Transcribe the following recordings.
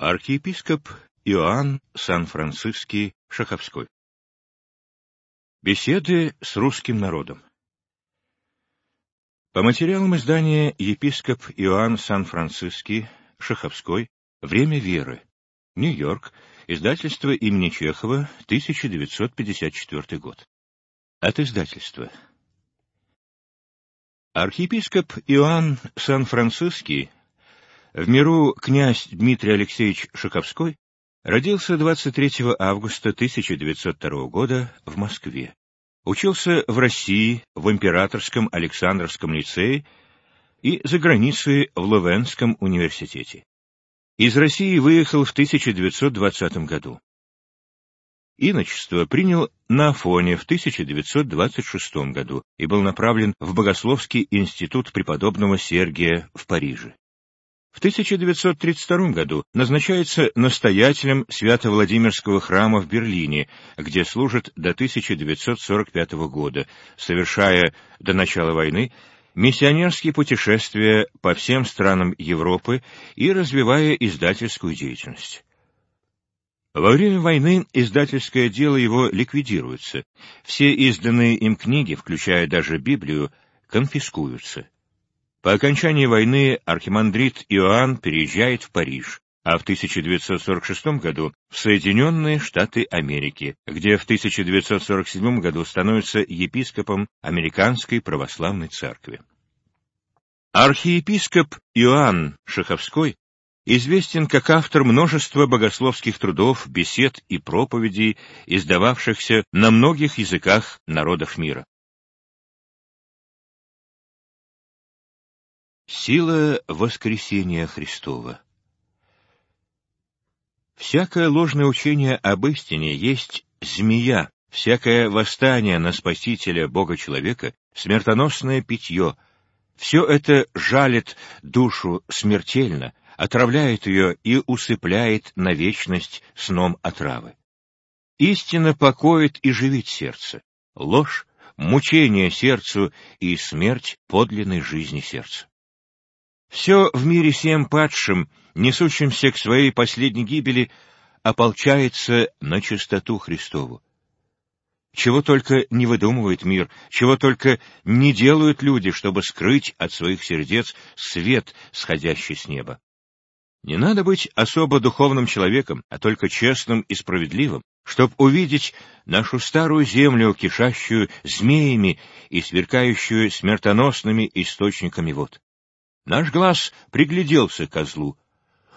Архиепископ Иоанн Сан-Франциский Шаховской. Беседы с русским народом. По материалам издания епископ Иоанн Сан-Франциский Шаховской «Время веры», Нью-Йорк, издательство имени Чехова, 1954 год. От издательства. Архиепископ Иоанн Сан-Франциский в миру князь Дмитрий Алексеевич Шаковской родился 23 августа 1902 года в Москве. Учился в России в Императорском Александровском лицее и за границей в Лувенском университете. Из России выехал в 1920 году. Иночество принял на Афоне в 1926 году и был направлен в Богословский институт преподобного Сергия в Париже. В 1932 году назначается настоятелем Свято-Владимирского храма в Берлине, где служит до 1945 года, совершая до начала войны миссионерские путешествия по всем странам Европы и развивая издательскую деятельность. Во время войны издательское дело его ликвидируется, все изданные им книги, включая даже Библию, конфискуются. По окончании войны архимандрит Иоанн переезжает в Париж, а в 1946 году в Соединенные Штаты Америки, где в 1947 году становится епископом Американской Православной Церкви. Архиепископ Иоанн Шаховской известен как автор множества богословских трудов, бесед и проповедей, издававшихся на многих языках народов мира. Сила воскресения Христова Всякое ложное учение об истине есть змея, всякое восстание на Спасителя Бога-человека — смертоносное питье. Все это жалит душу смертельно, отравляет ее и усыпляет на вечность сном отравы. Истина покоит и живит сердце, ложь — мучение сердцу и смерть подлинной жизни сердца. Все в мире всем падшим, несущимся к своей последней гибели, ополчается на чистоту Христову. Чего только не выдумывает мир, чего только не делают люди, чтобы скрыть от своих сердец свет, сходящий с неба. Не надо быть особо духовным человеком, а только честным и справедливым, чтобы увидеть нашу старую землю, кишащую змеями и сверкающую смертоносными источниками вод. Наш глаз пригляделся к козлу.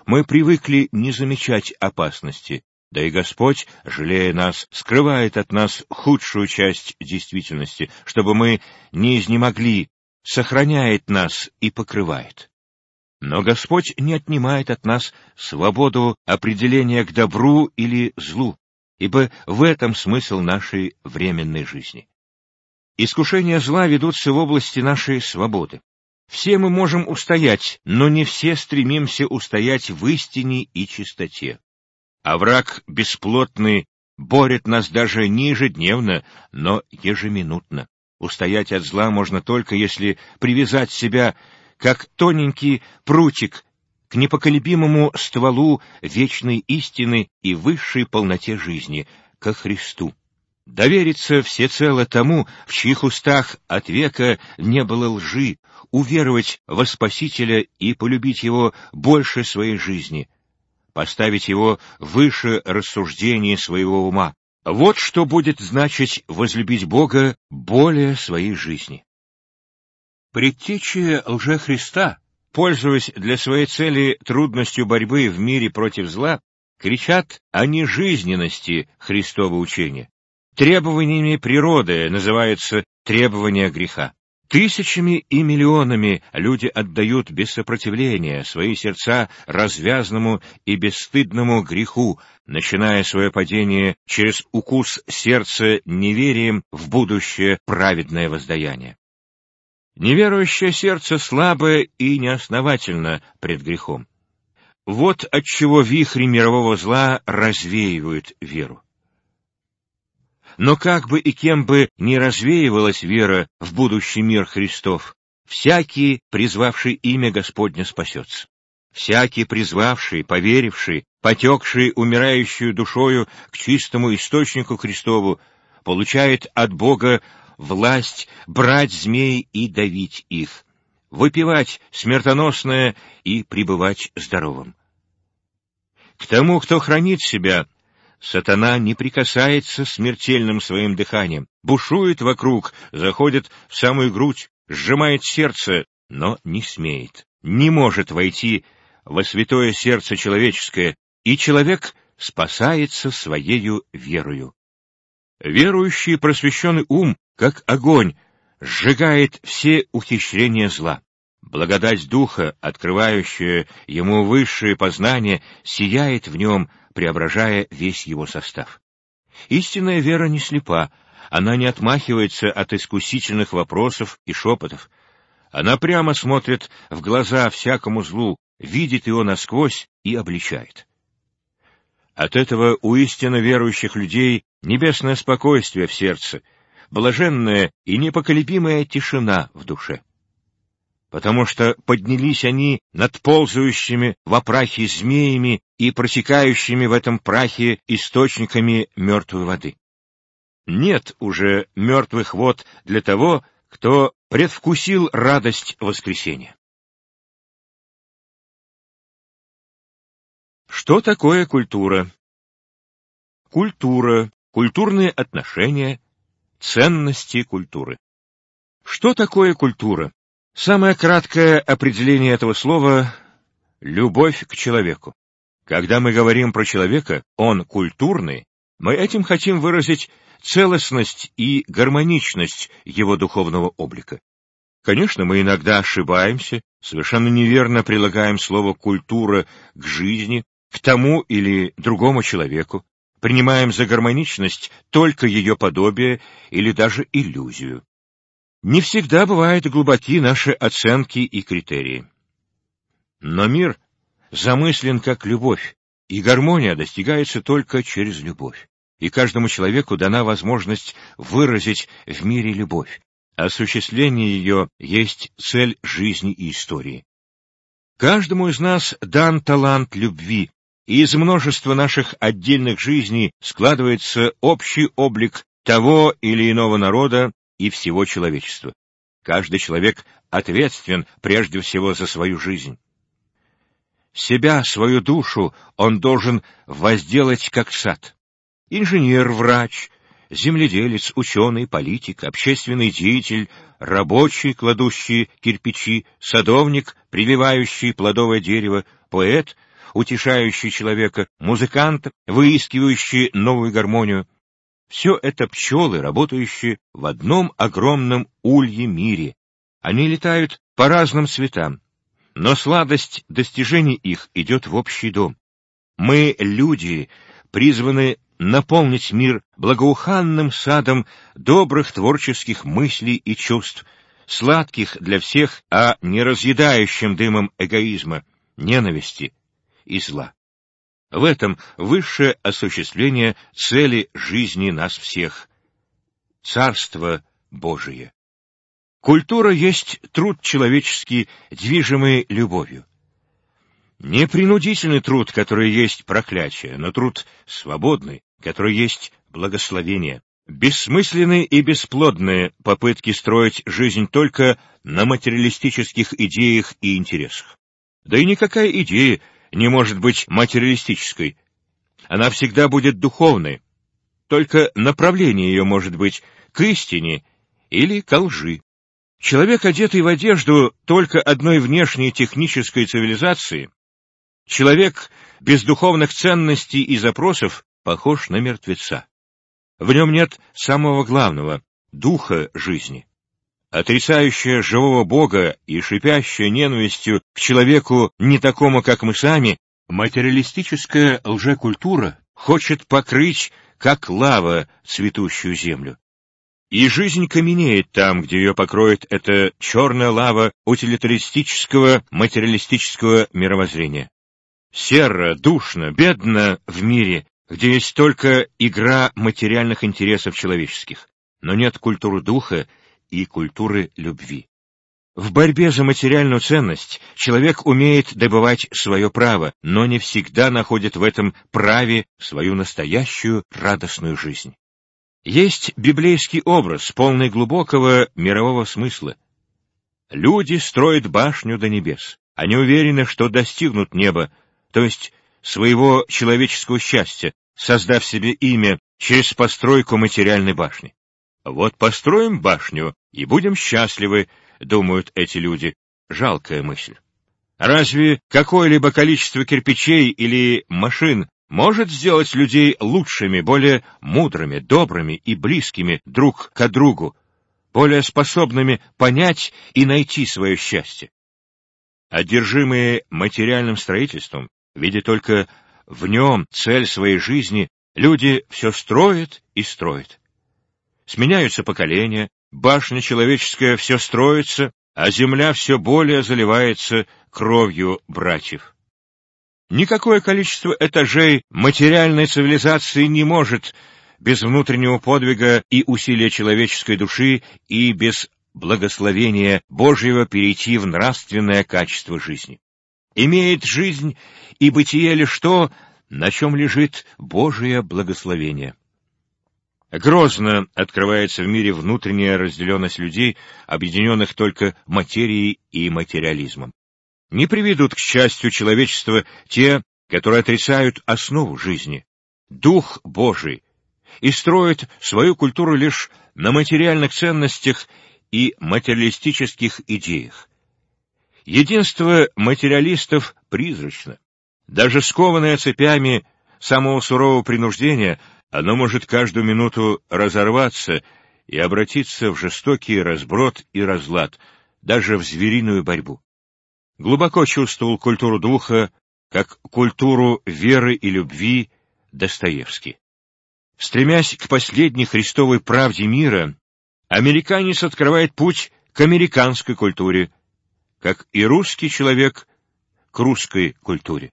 Мы привыкли не замечать опасности, да и Господь, жалея нас, скрывает от нас худшую часть действительности, чтобы мы не изнемогли, сохраняет нас и покрывает. Но Господь не отнимает от нас свободу определения к добру или злу, ибо в этом смысл нашей временной жизни. Искушения зла ведутся в области нашей свободы. Все мы можем устоять, но не все стремимся устоять в истине и чистоте. А враг бесплотный борет нас даже не ежедневно, но ежеминутно. Устоять от зла можно только, если привязать себя, как тоненький прутик, к непоколебимому стволу вечной истины и высшей полноте жизни, ко Христу довериться всецело тому, в чьих устах от века не было лжи, уверовать во Спасителя и полюбить Его больше своей жизни, поставить Его выше рассуждений своего ума. Вот что будет значить возлюбить Бога более своей жизни. Предтечи лжехриста, пользуясь для своей цели трудностью борьбы в мире против зла, кричат о нежизненности Христова учения. Требованиями природы называются требования греха. Тысячами и миллионами люди отдают без сопротивления свои сердца развязному и бесстыдному греху, начиная свое падение через укус сердца неверием в будущее праведное воздаяние. Неверующее сердце слабое и неосновательно пред грехом. Вот отчего вихри мирового зла развеивают веру. Но как бы и кем бы ни развеивалась вера в будущий мир Христов, всякий, призвавший имя Господне, спасется. Всякий, призвавший, поверивший, потекший умирающую душою к чистому источнику Христову, получает от Бога власть брать змей и давить их, выпивать смертоносное и пребывать здоровым. К тому, кто хранит себя, сатана не прикасается смертельным своим дыханием, бушует вокруг, заходит в самую грудь, сжимает сердце, но не смеет, не может войти во святое сердце человеческое, и человек спасается своею верою. Верующий просвещенный ум, как огонь, сжигает все ухищрения зла. Благодать Духа, открывающая ему высшее познание, сияет в нем, преображая весь его состав. Истинная вера не слепа, она не отмахивается от искусительных вопросов и шепотов. Она прямо смотрит в глаза всякому злу, видит его насквозь и обличает. От этого у истинно верующих людей небесное спокойствие в сердце, блаженная и непоколебимая тишина в душе. Потому что поднялись они над ползающими во прахе змеями и протекающими в этом прахе источниками мертвой воды. Нет уже мертвых вод для того, кто предвкусил радость воскресения. Что такое культура? Культура, культурные отношения, ценности культуры. Что такое культура? Самое краткое определение этого слова — любовь к человеку. Когда мы говорим про человека, он культурный, мы этим хотим выразить целостность и гармоничность его духовного облика. Конечно, мы иногда ошибаемся, совершенно неверно прилагаем слово «культура» к жизни, к тому или другому человеку, принимаем за гармоничность только ее подобие или даже иллюзию. Не всегда бывают глубоки наши оценки и критерии. Но мир замыслен как любовь, и гармония достигается только через любовь. И каждому человеку дана возможность выразить в мире любовь. Осуществление ее есть цель жизни и истории. Каждому из нас дан талант любви, и из множества наших отдельных жизней складывается общий облик того или иного народа и всего человечества. Каждый человек ответственен прежде всего за свою жизнь. Себя, свою душу он должен возделать как сад. Инженер, врач, земледелец, ученый, политик, общественный деятель, рабочий, кладущий кирпичи, садовник, прививающий плодовое дерево, поэт — утешающий человека, музыкант, выискивающий новую гармонию. Все это пчелы, работающие в одном огромном улье мире. Они летают по разным цветам, но сладость достижений их идет в общий дом. Мы, люди, призваны наполнить мир благоуханным садом добрых творческих мыслей и чувств, сладких для всех, а не разъедающим дымом эгоизма, ненависти, и зла. В этом высшее осуществление цели жизни нас всех — Царство Божие. Культура есть труд человеческий, движимый любовью. Не принудительный труд, который есть проклятие, но труд свободный, который есть благословение. Бессмысленные и бесплодные попытки строить жизнь только на материалистических идеях и интересах. Да и никакая идея не может быть материалистической. Она всегда будет духовной. Только направление ее может быть к истине или к лжи. Человек, одетый в одежду только одной внешней технической цивилизации, человек без духовных ценностей и запросов похож на мертвеца. В нем нет самого главного — духа жизни отрицающая живого Бога и шипящая ненавистью к человеку не такому, как мы сами, материалистическая лжекультура хочет покрыть, как лава, цветущую землю. И жизнь каменеет там, где ее покроет эта черная лава утилитаристического, материалистического мировоззрения. Серо, душно, бедно в мире, где есть только игра материальных интересов человеческих, но нет культуры духа и культуры любви. В борьбе за материальную ценность человек умеет добывать свое право, но не всегда находит в этом праве свою настоящую радостную жизнь. Есть библейский образ, полный глубокого мирового смысла. Люди строят башню до небес. Они уверены, что достигнут неба, то есть своего человеческого счастья, создав себе имя через постройку материальной башни. Вот построим башню и будем счастливы, думают эти люди. Жалкая мысль. Разве какое-либо количество кирпичей или машин может сделать людей лучшими, более мудрыми, добрыми и близкими друг к другу, более способными понять и найти свое счастье? Одержимые материальным строительством, видя только в нем цель своей жизни, люди все строят и строят. Сменяются поколения, башня человеческая все строится, а земля все более заливается кровью братьев. Никакое количество этажей материальной цивилизации не может без внутреннего подвига и усилия человеческой души и без благословения Божьего перейти в нравственное качество жизни. Имеет жизнь и бытие лишь то, на чем лежит Божие благословение. Грозно открывается в мире внутренняя разделенность людей, объединенных только материей и материализмом. Не приведут к счастью человечества те, которые отрицают основу жизни, Дух Божий, и строят свою культуру лишь на материальных ценностях и материалистических идеях. Единство материалистов призрачно. Даже скованное цепями самого сурового принуждения — оно может каждую минуту разорваться и обратиться в жестокий разброд и разлад, даже в звериную борьбу. Глубоко чувствовал культуру духа, как культуру веры и любви Достоевский. Стремясь к последней христовой правде мира, американец открывает путь к американской культуре, как и русский человек к русской культуре.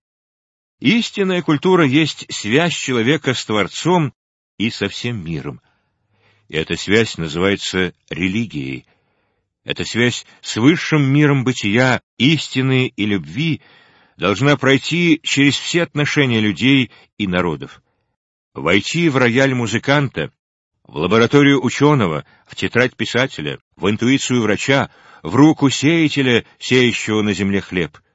Истинная культура есть связь человека с Творцом и со всем миром. И эта связь называется религией. Эта связь с высшим миром бытия, истины и любви должна пройти через все отношения людей и народов. Войти в рояль музыканта, в лабораторию ученого, в тетрадь писателя, в интуицию врача, в руку сеятеля, сеющего на земле хлеб —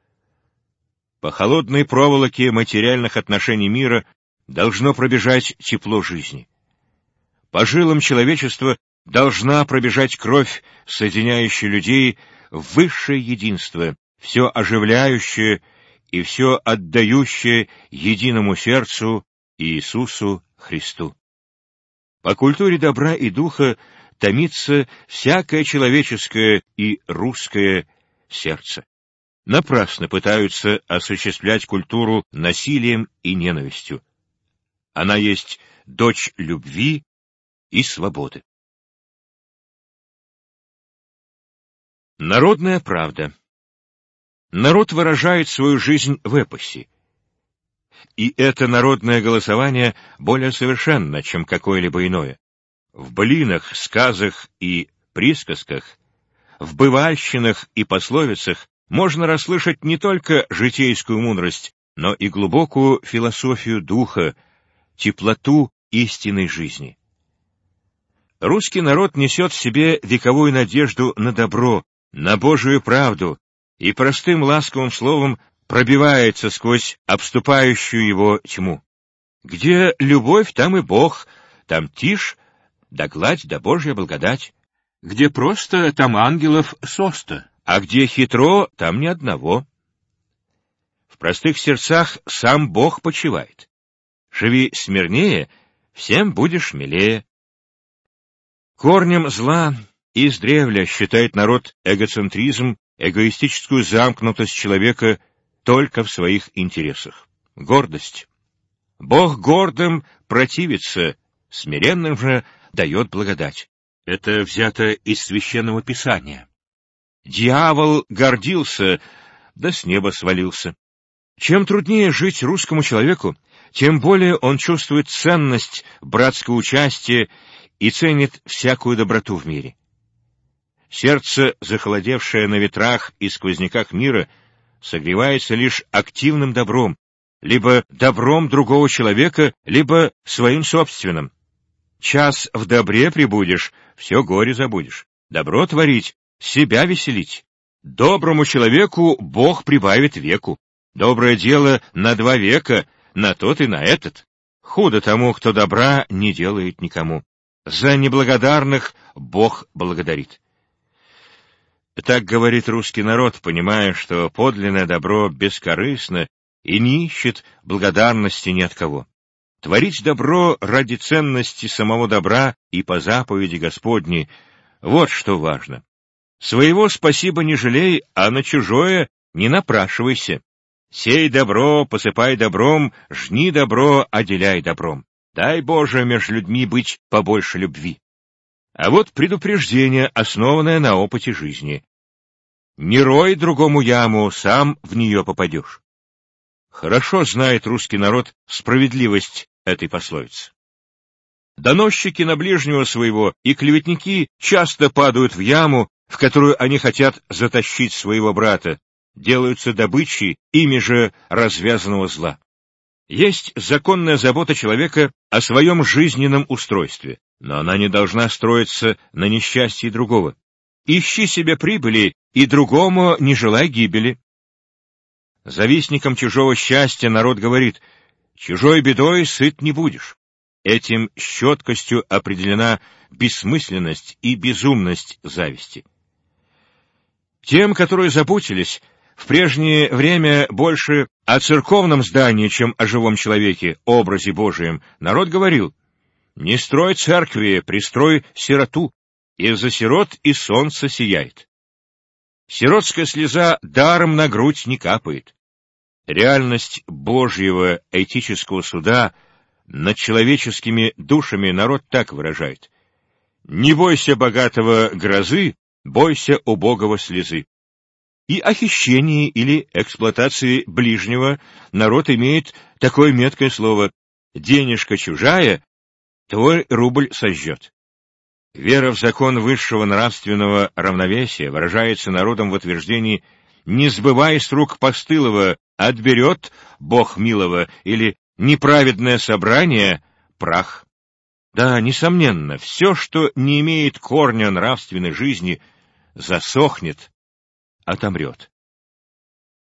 по холодной проволоке материальных отношений мира должно пробежать тепло жизни. По жилам человечества должна пробежать кровь, соединяющая людей в высшее единство, все оживляющее и все отдающее единому сердцу Иисусу Христу. По культуре добра и духа томится всякое человеческое и русское сердце напрасно пытаются осуществлять культуру насилием и ненавистью. Она есть дочь любви и свободы. Народная правда Народ выражает свою жизнь в эпосе. И это народное голосование более совершенно, чем какое-либо иное. В блинах, сказах и присказках, в бывальщинах и пословицах можно расслышать не только житейскую мудрость, но и глубокую философию духа, теплоту истинной жизни. Русский народ несет в себе вековую надежду на добро, на Божию правду, и простым ласковым словом пробивается сквозь обступающую его тьму. Где любовь, там и Бог, там тишь, да гладь, да Божья благодать. Где просто, там ангелов соста а где хитро, там ни одного. В простых сердцах сам Бог почивает. Живи смирнее, всем будешь милее. Корнем зла издревле считает народ эгоцентризм, эгоистическую замкнутость человека только в своих интересах. Гордость. Бог гордым противится, смиренным же дает благодать. Это взято из Священного Писания. Дьявол гордился, да с неба свалился. Чем труднее жить русскому человеку, тем более он чувствует ценность братского участия и ценит всякую доброту в мире. Сердце, захолодевшее на ветрах и сквозняках мира, согревается лишь активным добром, либо добром другого человека, либо своим собственным. Час в добре прибудешь, все горе забудешь. Добро творить, себя веселить. Доброму человеку Бог прибавит веку. Доброе дело на два века, на тот и на этот. Худо тому, кто добра не делает никому. За неблагодарных Бог благодарит. Так говорит русский народ, понимая, что подлинное добро бескорыстно и не ищет благодарности ни от кого. Творить добро ради ценности самого добра и по заповеди Господней — вот что важно. Своего спасибо не жалей, а на чужое не напрашивайся. Сей добро, посыпай добром, жни добро, отделяй добром. Дай, Боже, между людьми быть побольше любви. А вот предупреждение, основанное на опыте жизни. Не рой другому яму, сам в нее попадешь. Хорошо знает русский народ справедливость этой пословицы. Доносчики на ближнего своего и клеветники часто падают в яму, в которую они хотят затащить своего брата, делаются добычей ими же развязанного зла. Есть законная забота человека о своем жизненном устройстве, но она не должна строиться на несчастье другого. Ищи себе прибыли, и другому не желай гибели. Завистникам чужого счастья народ говорит, чужой бедой сыт не будешь. Этим щеткостью определена бессмысленность и безумность зависти. Тем, которые запутались, в прежнее время больше о церковном здании, чем о живом человеке, образе Божием, народ говорил, «Не строй церкви, пристрой сироту, из-за сирот и солнце сияет». Сиротская слеза даром на грудь не капает. Реальность Божьего этического суда над человеческими душами народ так выражает. «Не бойся богатого грозы, бойся убогого слезы». И о хищении или эксплуатации ближнего народ имеет такое меткое слово «денежка чужая, твой рубль сожжет». Вера в закон высшего нравственного равновесия выражается народом в утверждении «не сбывай с рук постылого, отберет Бог милого» или «неправедное собрание — прах». Да, несомненно, все, что не имеет корня нравственной жизни, засохнет, отомрет.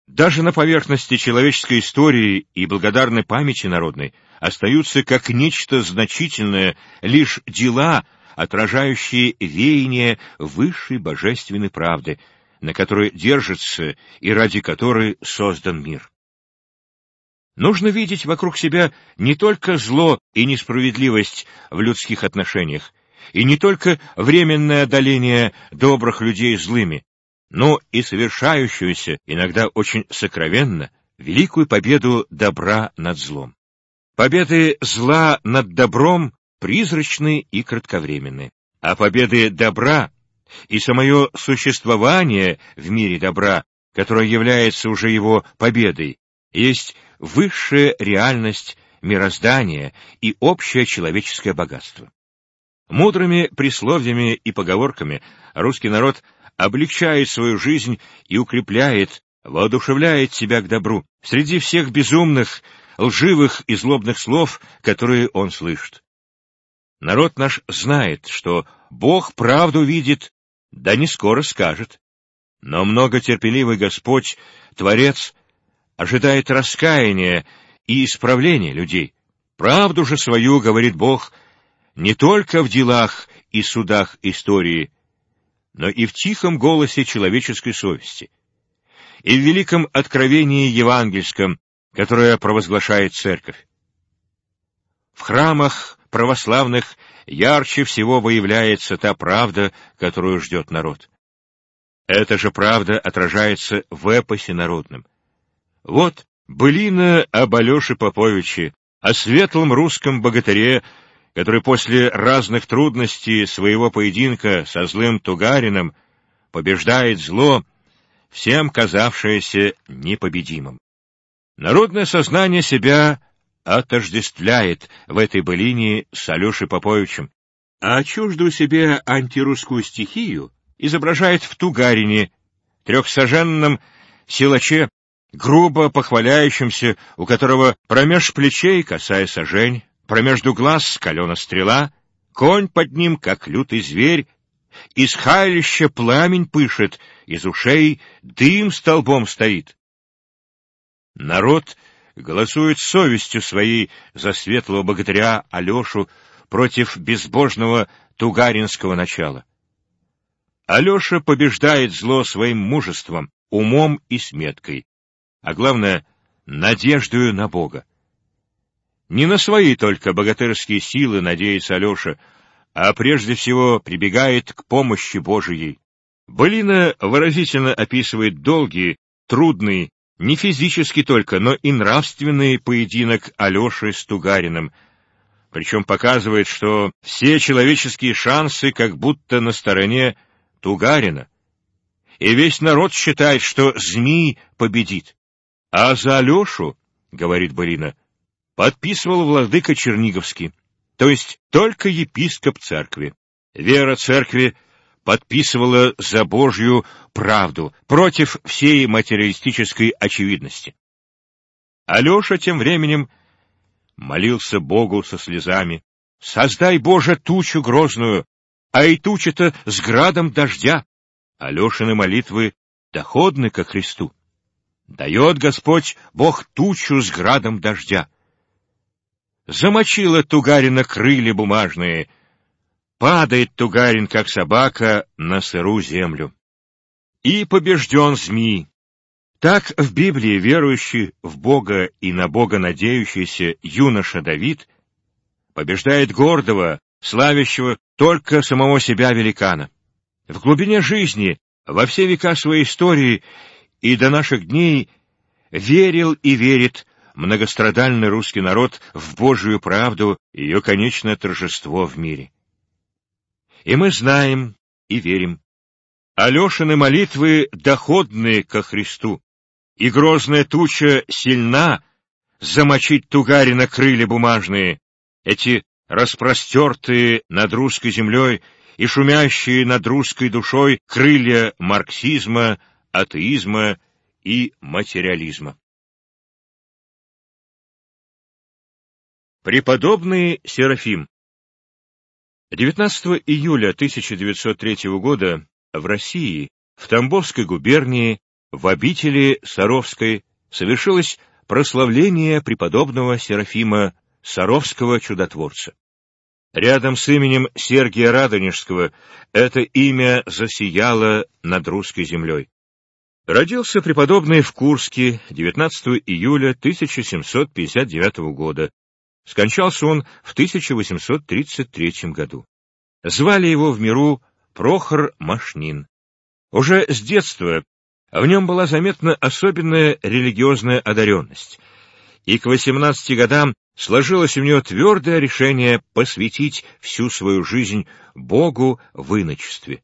Даже на поверхности человеческой истории и благодарной памяти народной остаются как нечто значительное лишь дела, отражающие веяние высшей божественной правды, на которой держится и ради которой создан мир. Нужно видеть вокруг себя не только зло и несправедливость в людских отношениях, и не только временное одоление добрых людей злыми, но и совершающуюся, иногда очень сокровенно, великую победу добра над злом. Победы зла над добром призрачны и кратковременны, а победы добра и самое существование в мире добра, которое является уже его победой, есть высшая реальность мироздания и общее человеческое богатство. Мудрыми присловиями и поговорками русский народ облегчает свою жизнь и укрепляет, воодушевляет себя к добру среди всех безумных, лживых и злобных слов, которые он слышит. Народ наш знает, что Бог правду видит, да не скоро скажет. Но многотерпеливый Господь, Творец, ожидает раскаяния и исправления людей. Правду же свою, говорит Бог, не только в делах и судах истории, но и в тихом голосе человеческой совести, и в великом откровении евангельском, которое провозглашает Церковь. В храмах православных ярче всего выявляется та правда, которую ждет народ. Эта же правда отражается в эпосе народном. Вот былина об Алёше Поповиче, о светлом русском богатыре, который после разных трудностей своего поединка со злым Тугарином побеждает зло, всем казавшееся непобедимым. Народное сознание себя отождествляет в этой былине с Алешей Поповичем, а чуждую себе антирусскую стихию изображает в Тугарине, трехсаженном силаче, грубо похваляющемся, у которого промеж плечей косая сажень, промежду глаз калена стрела, конь под ним, как лютый зверь, из хайлища пламень пышет, из ушей дым столбом стоит. Народ голосует совестью своей за светлого богатыря Алешу против безбожного тугаринского начала. Алеша побеждает зло своим мужеством, умом и сметкой, а главное — надеждою на Бога. Не на свои только богатырские силы надеется Алеша, а прежде всего прибегает к помощи Божией. Былина выразительно описывает долгий, трудный, не физически только, но и нравственный поединок Алеши с Тугариным, причем показывает, что все человеческие шансы как будто на стороне Тугарина, и весь народ считает, что змей победит. А за Алешу, — говорит Борина, — подписывал владыка Черниговский, то есть только епископ церкви. Вера церкви подписывала за Божью правду против всей материалистической очевидности. Алеша тем временем молился Богу со слезами. «Создай, Боже, тучу грозную, а и туча-то с градом дождя». Алешины молитвы доходны ко Христу. Дает Господь Бог тучу с градом дождя. Замочила Тугарина крылья бумажные — Падает Тугарин, как собака, на сырую землю. И побежден змей. Так в Библии верующий в Бога и на Бога надеющийся юноша Давид побеждает гордого, славящего только самого себя великана. В глубине жизни, во все века своей истории и до наших дней верил и верит многострадальный русский народ в Божию правду и ее конечное торжество в мире. И мы знаем и верим. Алешины молитвы доходные ко Христу, и грозная туча сильна замочить Тугарина крылья бумажные, эти распростертые над русской землей и шумящие над русской душой крылья марксизма, атеизма и материализма. Преподобный Серафим 19 июля 1903 года в России, в Тамбовской губернии, в обители Саровской, совершилось прославление преподобного Серафима Саровского чудотворца. Рядом с именем Сергия Радонежского это имя засияло над русской землей. Родился преподобный в Курске 19 июля 1759 года, Скончался он в 1833 году. Звали его в миру Прохор Машнин. Уже с детства в нем была заметна особенная религиозная одаренность, и к 18 годам сложилось у него твердое решение посвятить всю свою жизнь Богу в иночестве.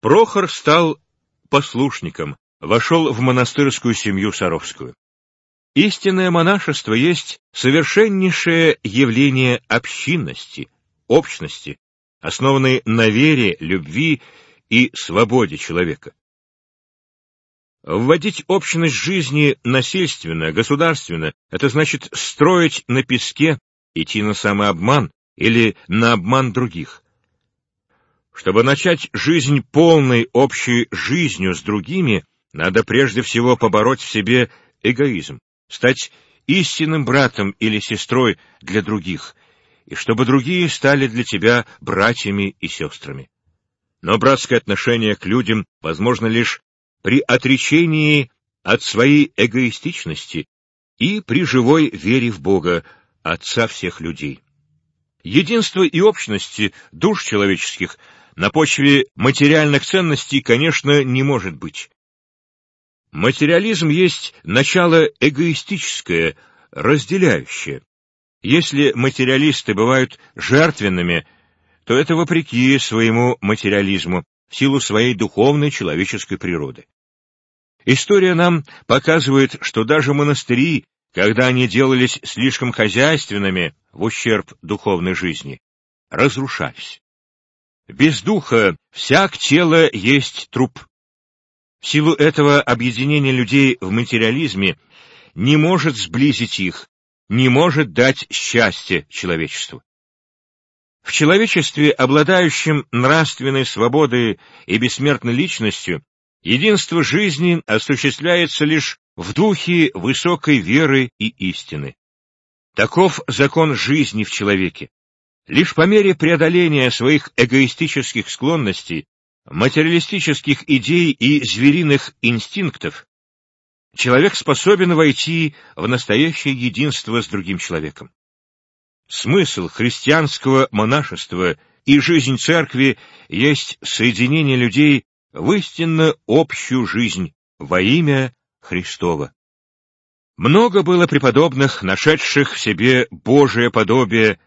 Прохор стал послушником, вошел в монастырскую семью Саровскую. Истинное монашество есть совершеннейшее явление общинности, общности, основанной на вере, любви и свободе человека. Вводить общность жизни насильственно, государственно — это значит строить на песке, идти на самообман или на обман других. Чтобы начать жизнь полной общей жизнью с другими, надо прежде всего побороть в себе эгоизм стать истинным братом или сестрой для других, и чтобы другие стали для тебя братьями и сестрами. Но братское отношение к людям возможно лишь при отречении от своей эгоистичности и при живой вере в Бога, Отца всех людей. Единство и общности душ человеческих на почве материальных ценностей, конечно, не может быть. Материализм есть начало эгоистическое, разделяющее. Если материалисты бывают жертвенными, то это вопреки своему материализму, в силу своей духовной человеческой природы. История нам показывает, что даже монастыри, когда они делались слишком хозяйственными в ущерб духовной жизни, разрушались. Без духа всяк тело есть труп. В силу этого объединение людей в материализме не может сблизить их, не может дать счастье человечеству. В человечестве, обладающем нравственной свободой и бессмертной личностью, единство жизни осуществляется лишь в духе высокой веры и истины. Таков закон жизни в человеке. Лишь по мере преодоления своих эгоистических склонностей, материалистических идей и звериных инстинктов, человек способен войти в настоящее единство с другим человеком. Смысл христианского монашества и жизнь церкви есть соединение людей в истинно общую жизнь во имя Христова. Много было преподобных, нашедших в себе Божие подобие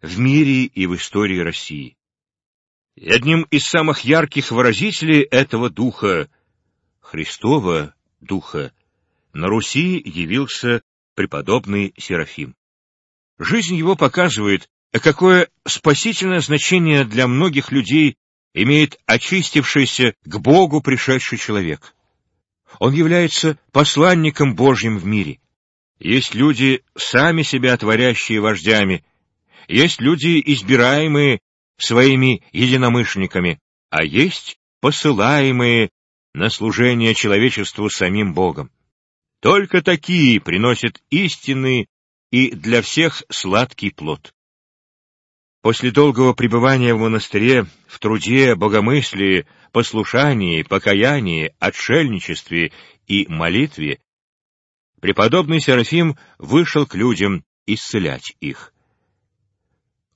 в мире и в истории России. И одним из самых ярких выразителей этого духа, Христова духа, на Руси явился преподобный Серафим. Жизнь его показывает, какое спасительное значение для многих людей имеет очистившийся к Богу пришедший человек. Он является посланником Божьим в мире. Есть люди, сами себя творящие вождями, есть люди, избираемые своими единомышленниками, а есть посылаемые на служение человечеству самим Богом. Только такие приносят истинный и для всех сладкий плод. После долгого пребывания в монастыре, в труде, богомыслии, послушании, покаянии, отшельничестве и молитве, преподобный Серафим вышел к людям исцелять их.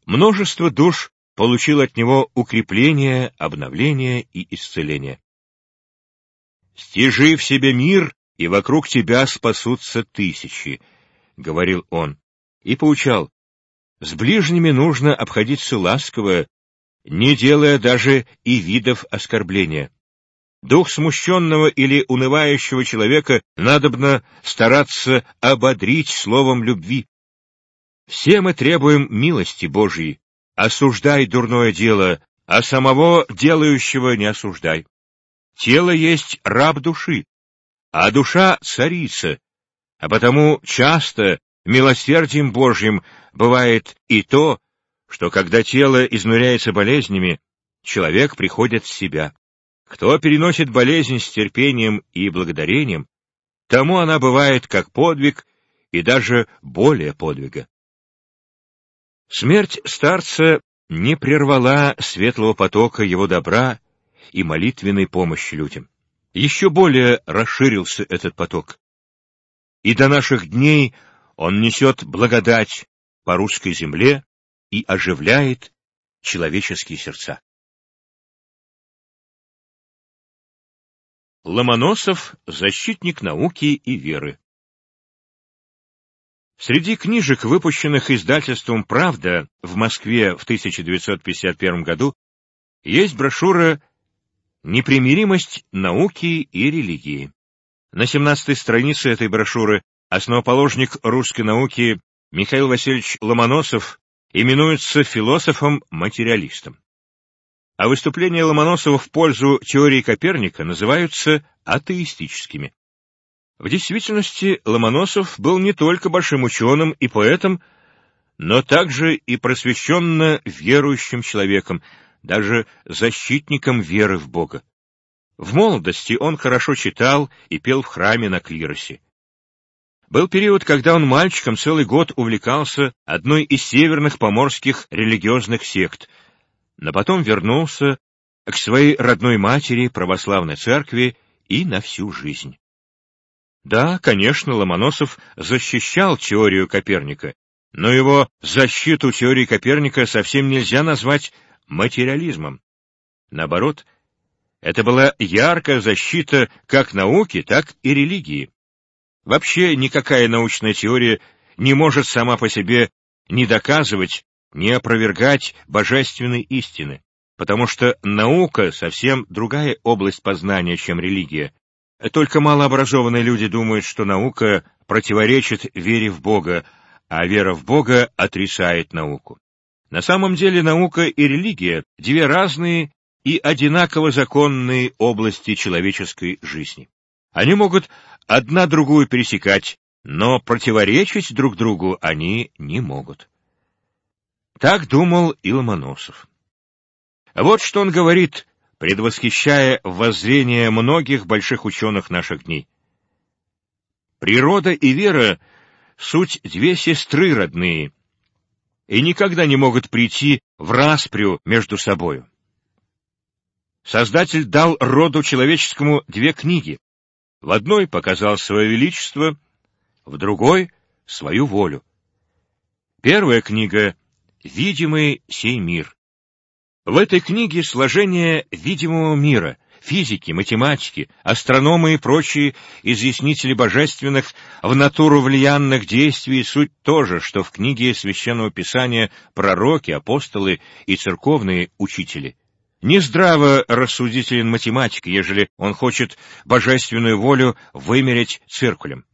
Множество душ получил от него укрепление, обновление и исцеление. «Стяжи в себе мир, и вокруг тебя спасутся тысячи», — говорил он, и поучал, с ближними нужно обходиться ласково, не делая даже и видов оскорбления. Дух смущенного или унывающего человека надобно стараться ободрить словом любви. Все мы требуем милости Божьей. Осуждай дурное дело, а самого делающего не осуждай. Тело есть раб души, а душа — царица, а потому часто милосердием Божьим бывает и то, что когда тело изнуряется болезнями, человек приходит в себя. Кто переносит болезнь с терпением и благодарением, тому она бывает как подвиг и даже более подвига. Смерть старца не прервала светлого потока его добра и молитвенной помощи людям. Еще более расширился этот поток. И до наших дней он несет благодать по русской земле и оживляет человеческие сердца. Ломоносов — защитник науки и веры. Среди книжек, выпущенных издательством «Правда» в Москве в 1951 году, есть брошюра «Непримиримость науки и религии». На 17 странице этой брошюры основоположник русской науки Михаил Васильевич Ломоносов именуется философом-материалистом. А выступления Ломоносова в пользу теории Коперника называются атеистическими. В действительности Ломоносов был не только большим ученым и поэтом, но также и просвещенно верующим человеком, даже защитником веры в Бога. В молодости он хорошо читал и пел в храме на клиросе. Был период, когда он мальчиком целый год увлекался одной из северных поморских религиозных сект, но потом вернулся к своей родной матери, православной церкви, и на всю жизнь. Да, конечно, Ломоносов защищал теорию Коперника, но его защиту теории Коперника совсем нельзя назвать материализмом. Наоборот, это была яркая защита как науки, так и религии. Вообще никакая научная теория не может сама по себе не доказывать, не опровергать божественной истины, потому что наука совсем другая область познания, чем религия. Только малообразованные люди думают, что наука противоречит вере в Бога, а вера в Бога отрицает науку. На самом деле наука и религия — две разные и одинаково законные области человеческой жизни. Они могут одна другую пересекать, но противоречить друг другу они не могут. Так думал и Ломоносов. Вот что он говорит, предвосхищая воззрение многих больших ученых наших дней. Природа и вера — суть две сестры родные, и никогда не могут прийти в распрю между собою. Создатель дал роду человеческому две книги. В одной показал свое величество, в другой — свою волю. Первая книга — «Видимый сей мир». В этой книге сложение видимого мира — физики, математики, астрономы и прочие изъяснители божественных в натуру влиянных действий суть то же, что в книге Священного Писания пророки, апостолы и церковные учители. Нездраво рассудителен математик, ежели он хочет божественную волю вымерить циркулем.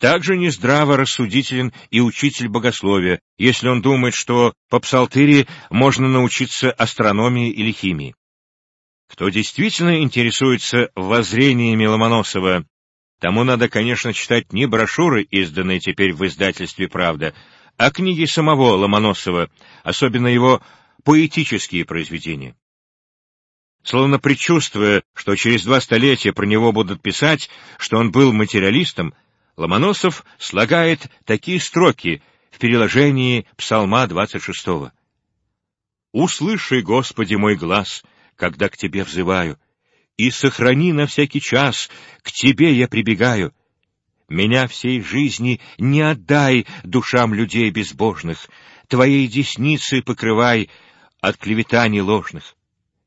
Также нездраво рассудителен и учитель богословия, если он думает, что по псалтыре можно научиться астрономии или химии. Кто действительно интересуется воззрениями Ломоносова, тому надо, конечно, читать не брошюры, изданные теперь в издательстве «Правда», а книги самого Ломоносова, особенно его поэтические произведения. Словно предчувствуя, что через два столетия про него будут писать, что он был материалистом, Ломоносов слагает такие строки в переложении Псалма 26. «Услыши, Господи, мой глаз, когда к Тебе взываю, и сохрани на всякий час, к Тебе я прибегаю. Меня всей жизни не отдай душам людей безбожных, Твоей десницы покрывай от клеветаний ложных.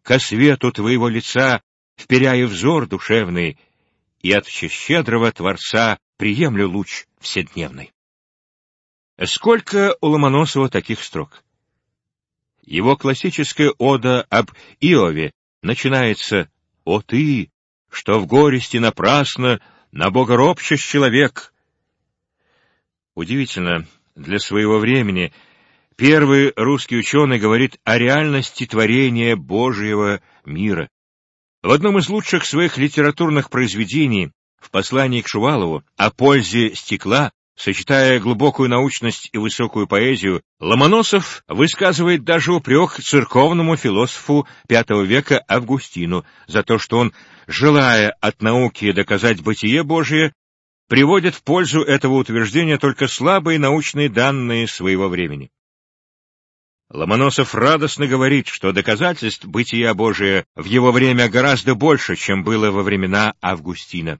Ко свету Твоего лица вперяю взор душевный, и от щедрого Творца приемлю луч вседневный. Сколько у Ломоносова таких строк? Его классическая ода об Иове начинается «О ты, что в горести напрасно на Бога ропчешь человек!» Удивительно, для своего времени первый русский ученый говорит о реальности творения Божьего мира. В одном из лучших своих литературных произведений, в послании к Шувалову, о пользе стекла, Сочетая глубокую научность и высокую поэзию, Ломоносов высказывает даже упрек церковному философу V века Августину за то, что он, желая от науки доказать бытие Божие, приводит в пользу этого утверждения только слабые научные данные своего времени. Ломоносов радостно говорит, что доказательств бытия Божия в его время гораздо больше, чем было во времена Августина.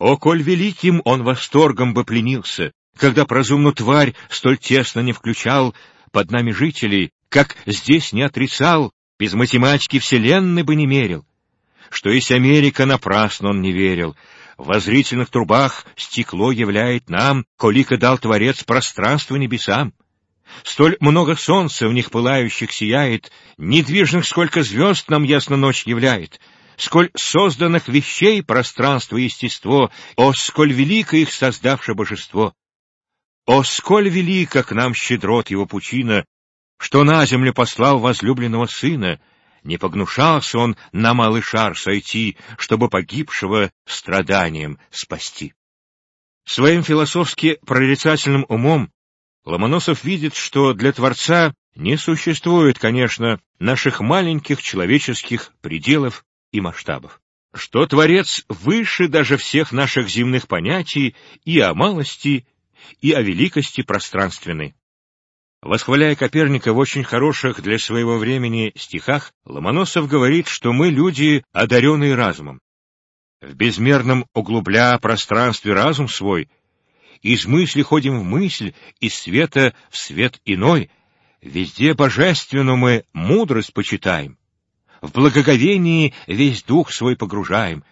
О, коль великим он восторгом бы пленился, когда прозумну тварь столь тесно не включал под нами жителей, как здесь не отрицал, без математики вселенной бы не мерил. Что есть Америка, напрасно он не верил. В зрительных трубах стекло являет нам, колика дал Творец пространство небесам. Столь много солнца в них пылающих сияет, недвижных сколько звезд нам ясно ночь являет — сколь созданных вещей пространство и естество, о, сколь велико их создавшее божество! О, сколь велика к нам щедрот его пучина, что на землю послал возлюбленного сына, не погнушался он на малый шар сойти, чтобы погибшего страданием спасти. Своим философски прорицательным умом Ломоносов видит, что для Творца не существует, конечно, наших маленьких человеческих пределов и масштабов, что Творец выше даже всех наших земных понятий и о малости, и о великости пространственной. Восхваляя Коперника в очень хороших для своего времени стихах, Ломоносов говорит, что мы люди, одаренные разумом. В безмерном углубля пространстве разум свой, из мысли ходим в мысль, из света в свет иной, везде божественную мы мудрость почитаем в благоговении весь дух свой погружаем,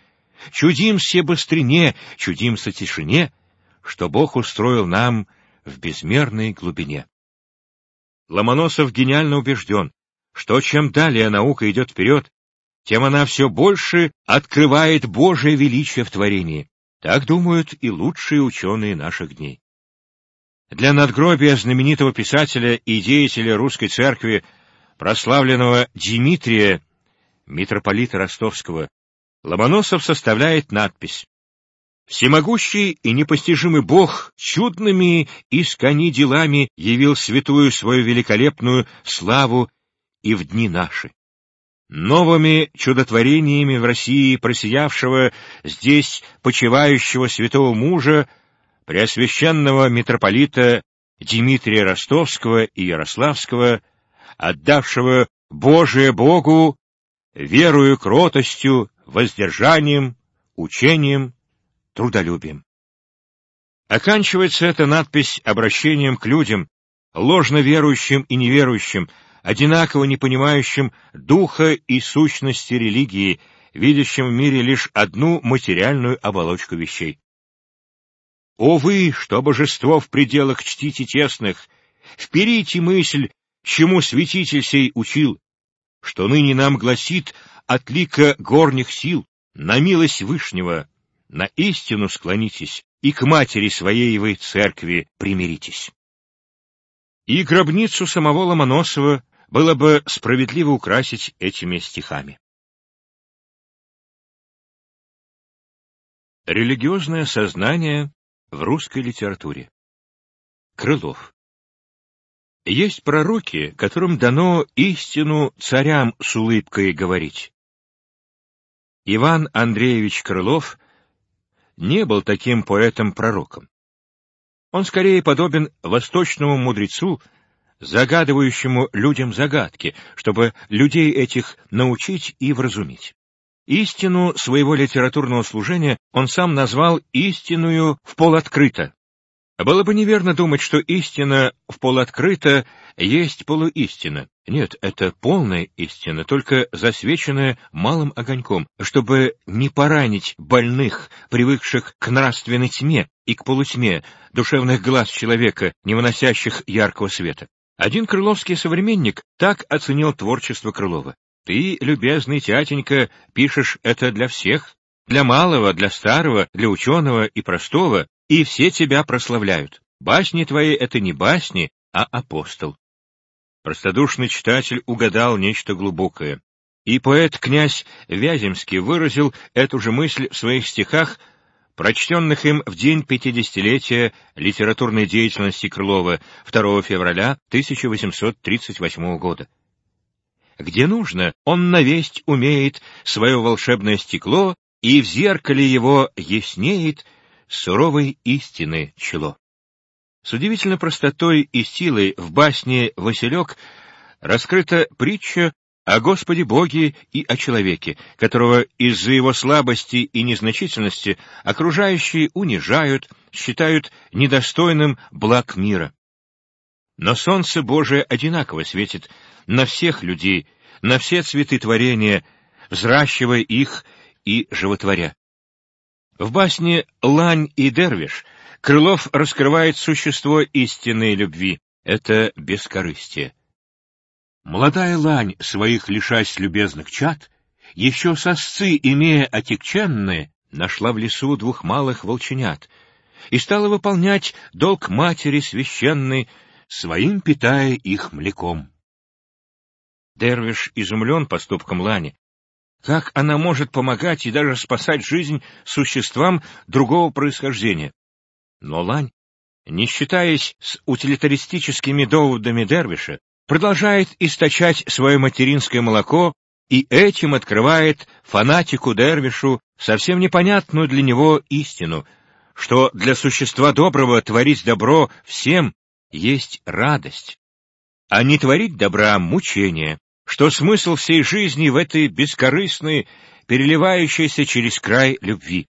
чудимся быстрине, чудимся тишине, что Бог устроил нам в безмерной глубине. Ломоносов гениально убежден, что чем далее наука идет вперед, тем она все больше открывает Божие величие в творении. Так думают и лучшие ученые наших дней. для надгробия знаменитого писателя и деятеля русской церкви, прославленного Дмитрия, митрополита Ростовского, Ломоносов составляет надпись Всемогущий и непостижимый Бог чудными искони делами явил святую свою великолепную славу и в дни наши. Новыми чудотворениями в России просиявшего здесь почивающего святого мужа, преосвященного митрополита Дмитрия Ростовского и Ярославского, отдавшего Божие Богу, верою, кротостью, воздержанием, учением, трудолюбием. Оканчивается эта надпись обращением к людям, ложно верующим и неверующим, одинаково не понимающим духа и сущности религии, видящим в мире лишь одну материальную оболочку вещей. О вы, что божество в пределах чтите тесных, вперите мысль, чему святитель сей учил, что ныне нам гласит от лика горних сил, на милость Вышнего, на истину склонитесь и к матери своей вы церкви примиритесь. И гробницу самого Ломоносова было бы справедливо украсить этими стихами. Религиозное сознание в русской литературе. Крылов. Есть пророки, которым дано истину царям с улыбкой говорить. Иван Андреевич Крылов не был таким поэтом-пророком. Он скорее подобен восточному мудрецу, загадывающему людям загадки, чтобы людей этих научить и вразумить. Истину своего литературного служения он сам назвал истинную в полоткрыто. Было бы неверно думать, что истина в полоткрыто есть полуистина. Нет, это полная истина, только засвеченная малым огоньком, чтобы не поранить больных, привыкших к нравственной тьме и к полутьме, душевных глаз человека, не выносящих яркого света. Один крыловский современник так оценил творчество Крылова. «Ты, любезный тятенька, пишешь это для всех, для малого, для старого, для ученого и простого, и все тебя прославляют. Басни твои — это не басни, а апостол. Простодушный читатель угадал нечто глубокое. И поэт-князь Вяземский выразил эту же мысль в своих стихах, прочтенных им в день пятидесятилетия литературной деятельности Крылова 2 февраля 1838 года. Где нужно, он навесть умеет свое волшебное стекло, и в зеркале его яснеет суровой истины чело. С удивительной простотой и силой в басне «Василек» раскрыта притча о Господе Боге и о человеке, которого из-за его слабости и незначительности окружающие унижают, считают недостойным благ мира. Но солнце Божие одинаково светит на всех людей, на все цветы творения, взращивая их и животворя. В басне «Лань и Дервиш» Крылов раскрывает существо истинной любви — это бескорыстие. Молодая лань, своих лишась любезных чад, еще сосцы, имея отекченные, нашла в лесу двух малых волченят и стала выполнять долг матери священной, своим питая их млеком. Дервиш изумлен поступком Лани, как она может помогать и даже спасать жизнь существам другого происхождения? Но Лань, не считаясь с утилитаристическими доводами Дервиша, продолжает источать свое материнское молоко и этим открывает фанатику Дервишу совсем непонятную для него истину, что для существа доброго творить добро всем есть радость, а не творить добра — мучение, что смысл всей жизни в этой бескорыстной, переливающейся через край любви.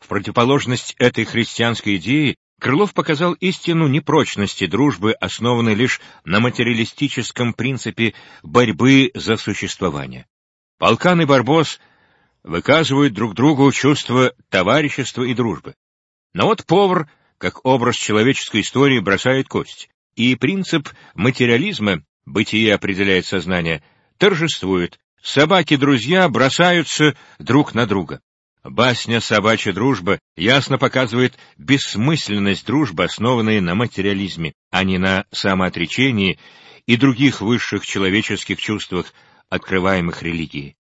В противоположность этой христианской идее Крылов показал истину непрочности дружбы, основанной лишь на материалистическом принципе борьбы за существование. Полкан и Барбос выказывают друг другу чувство товарищества и дружбы. Но вот повар, как образ человеческой истории, бросает кость, и принцип материализма бытие определяет сознание, торжествует, собаки-друзья бросаются друг на друга. Басня «Собачья дружба» ясно показывает бессмысленность дружбы, основанной на материализме, а не на самоотречении и других высших человеческих чувствах, открываемых религией.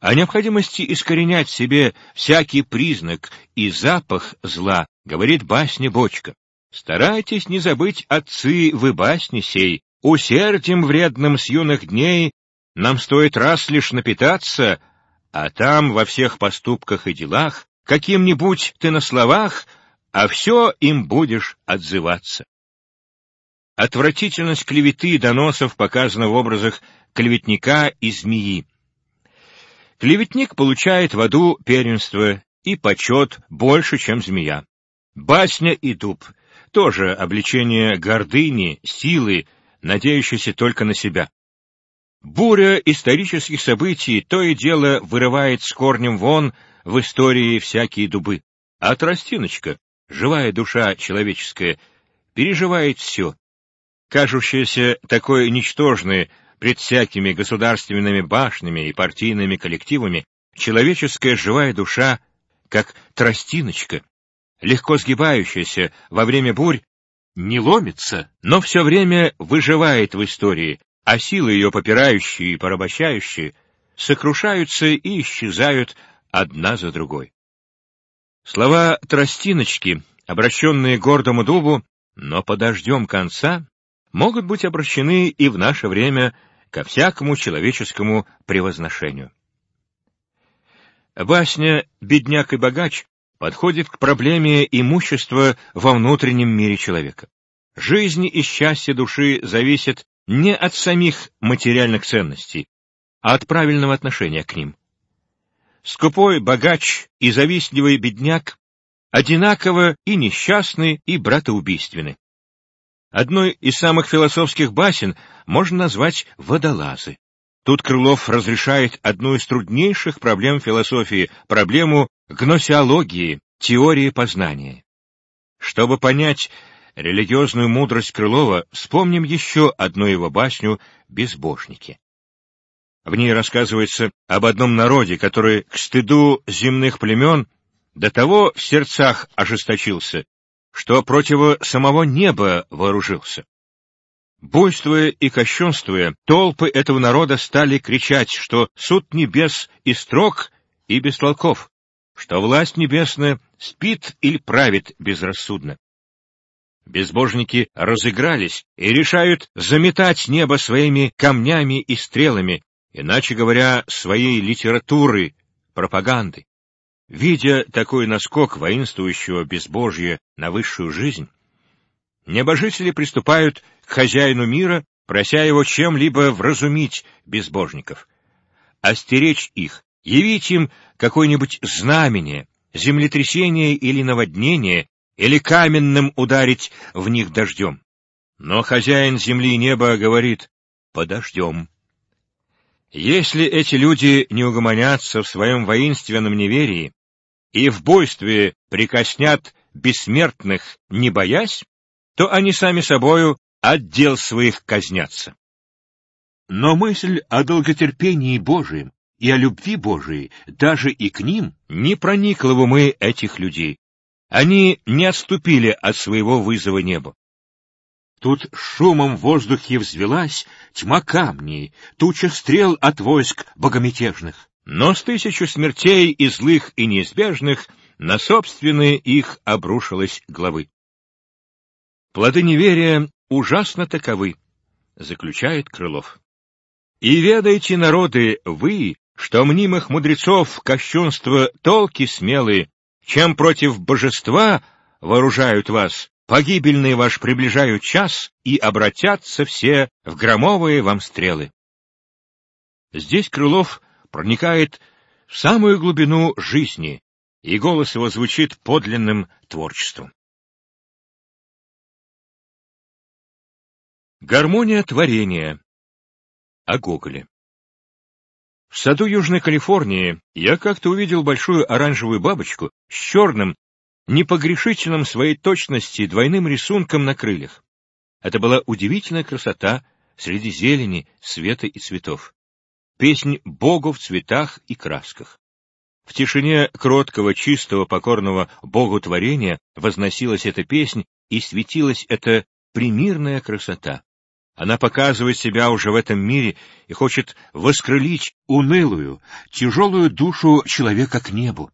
О необходимости искоренять в себе всякий признак и запах зла говорит басня Бочка. Старайтесь не забыть отцы вы басни сей, усердием вредным с юных дней нам стоит раз лишь напитаться, а там во всех поступках и делах, каким-нибудь ты на словах, а все им будешь отзываться. Отвратительность клеветы и доносов показана в образах клеветника и змеи. Клеветник получает в аду первенство и почет больше, чем змея. Басня и дуб — тоже обличение гордыни, силы, надеющейся только на себя. Буря исторических событий то и дело вырывает с корнем вон в истории всякие дубы. А тростиночка, живая душа человеческая, переживает все. Кажущаяся такой ничтожной пред всякими государственными башнями и партийными коллективами, человеческая живая душа, как тростиночка, легко сгибающаяся во время бурь, не ломится, но все время выживает в истории, а силы ее попирающие и порабощающие сокрушаются и исчезают одна за другой. Слова тростиночки, обращенные гордому дубу, но подождем конца, могут быть обращены и в наше время ко всякому человеческому превозношению. Басня «Бедняк и богач» подходит к проблеме имущества во внутреннем мире человека. Жизнь и счастье души зависят не от самих материальных ценностей, а от правильного отношения к ним. Скупой богач и завистливый бедняк одинаково и несчастны, и братоубийственны. Одной из самых философских басен можно назвать «Водолазы». Тут Крылов разрешает одну из труднейших проблем философии, проблему гносеологии, теории познания. Чтобы понять религиозную мудрость Крылова, вспомним еще одну его басню «Безбожники». В ней рассказывается об одном народе, который к стыду земных племен до того в сердцах ожесточился, что против самого неба вооружился. Буйствуя и кощунствуя, толпы этого народа стали кричать, что суд небес и строг, и бестолков, что власть небесная спит или правит безрассудно. Безбожники разыгрались и решают заметать небо своими камнями и стрелами, иначе говоря, своей литературы, пропаганды. Видя такой наскок воинствующего безбожья на высшую жизнь, небожители приступают к хозяину мира, прося его чем-либо вразумить безбожников, остеречь их, явить им какое-нибудь знамение, землетрясение или наводнение, или каменным ударить в них дождем. Но хозяин земли и неба говорит «подождем». Если эти люди не угомонятся в своем воинственном неверии и в бойстве прикоснят бессмертных, не боясь, то они сами собою отдел своих казнятся. Но мысль о долготерпении Божием и о любви Божией даже и к ним не проникла в умы этих людей, они не отступили от своего вызова небу. Тут шумом в воздухе взвелась тьма камней, туча стрел от войск богомятежных. Но с тысячу смертей и злых, и неизбежных на собственные их обрушилась главы. Плоды неверия ужасно таковы, заключает Крылов. И ведайте, народы, вы, что мнимых мудрецов кощунство толки смелые, чем против божества вооружают вас, погибельный ваш приближают час, и обратятся все в громовые вам стрелы. Здесь Крылов проникает в самую глубину жизни, и голос его звучит подлинным творчеством. Гармония творения. О Гоголе. В саду Южной Калифорнии я как-то увидел большую оранжевую бабочку с черным, непогрешительным своей точности двойным рисунком на крыльях. Это была удивительная красота среди зелени, света и цветов. Песнь Богу в цветах и красках. В тишине кроткого, чистого, покорного Богу творения возносилась эта песнь и светилась эта примирная красота. Она показывает себя уже в этом мире и хочет воскрылить унылую, тяжелую душу человека к небу.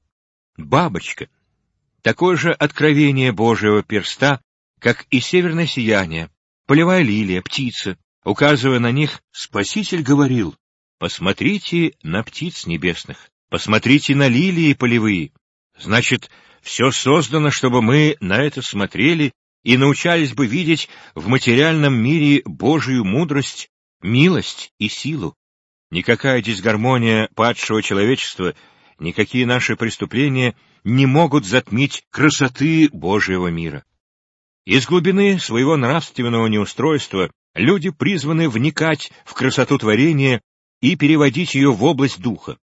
Бабочка — такое же откровение Божьего перста, как и северное сияние, полевая лилия, птица. Указывая на них, Спаситель говорил, «Посмотрите на птиц небесных, посмотрите на лилии полевые». Значит, все создано, чтобы мы на это смотрели и научались бы видеть в материальном мире Божию мудрость, милость и силу. Никакая дисгармония падшего человечества, никакие наши преступления не могут затмить красоты Божьего мира. Из глубины своего нравственного неустройства люди призваны вникать в красоту творения и переводить ее в область духа.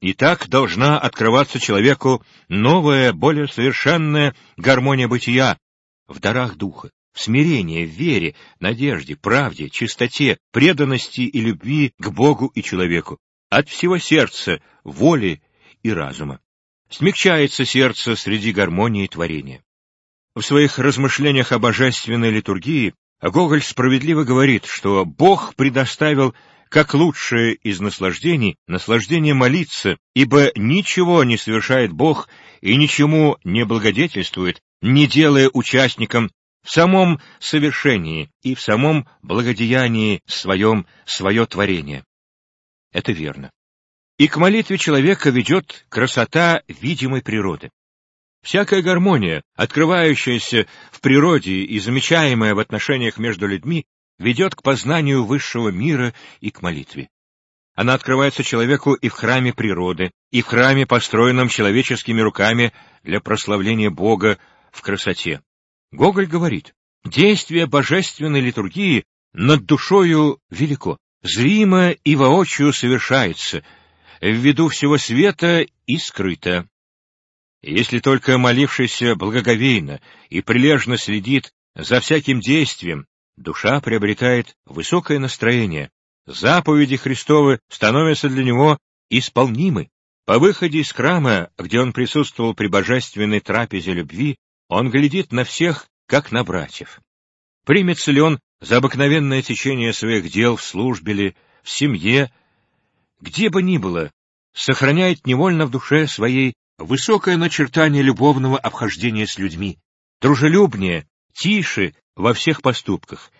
И так должна открываться человеку новая, более совершенная гармония бытия, в дарах духа, в смирении, в вере, надежде, правде, чистоте, преданности и любви к Богу и человеку, от всего сердца, воли и разума. Смягчается сердце среди гармонии творения. В своих размышлениях о божественной литургии Гоголь справедливо говорит, что Бог предоставил как лучшее из наслаждений наслаждение молиться, ибо ничего не совершает Бог и ничему не благодетельствует, не делая участником в самом совершении и в самом благодеянии своем свое творение. Это верно. И к молитве человека ведет красота видимой природы. Всякая гармония, открывающаяся в природе и замечаемая в отношениях между людьми, ведет к познанию высшего мира и к молитве. Она открывается человеку и в храме природы, и в храме, построенном человеческими руками для прославления Бога в красоте. Гоголь говорит, действие божественной литургии над душою велико, зримо и воочию совершается, в виду всего света и скрыто. Если только молившийся благоговейно и прилежно следит за всяким действием, душа приобретает высокое настроение, заповеди Христовы становятся для него исполнимы. По выходе из храма, где он присутствовал при божественной трапезе любви, он глядит на всех, как на братьев. Примется ли он за обыкновенное течение своих дел в службе ли, в семье, где бы ни было, сохраняет невольно в душе своей высокое начертание любовного обхождения с людьми, дружелюбнее, тише во всех поступках.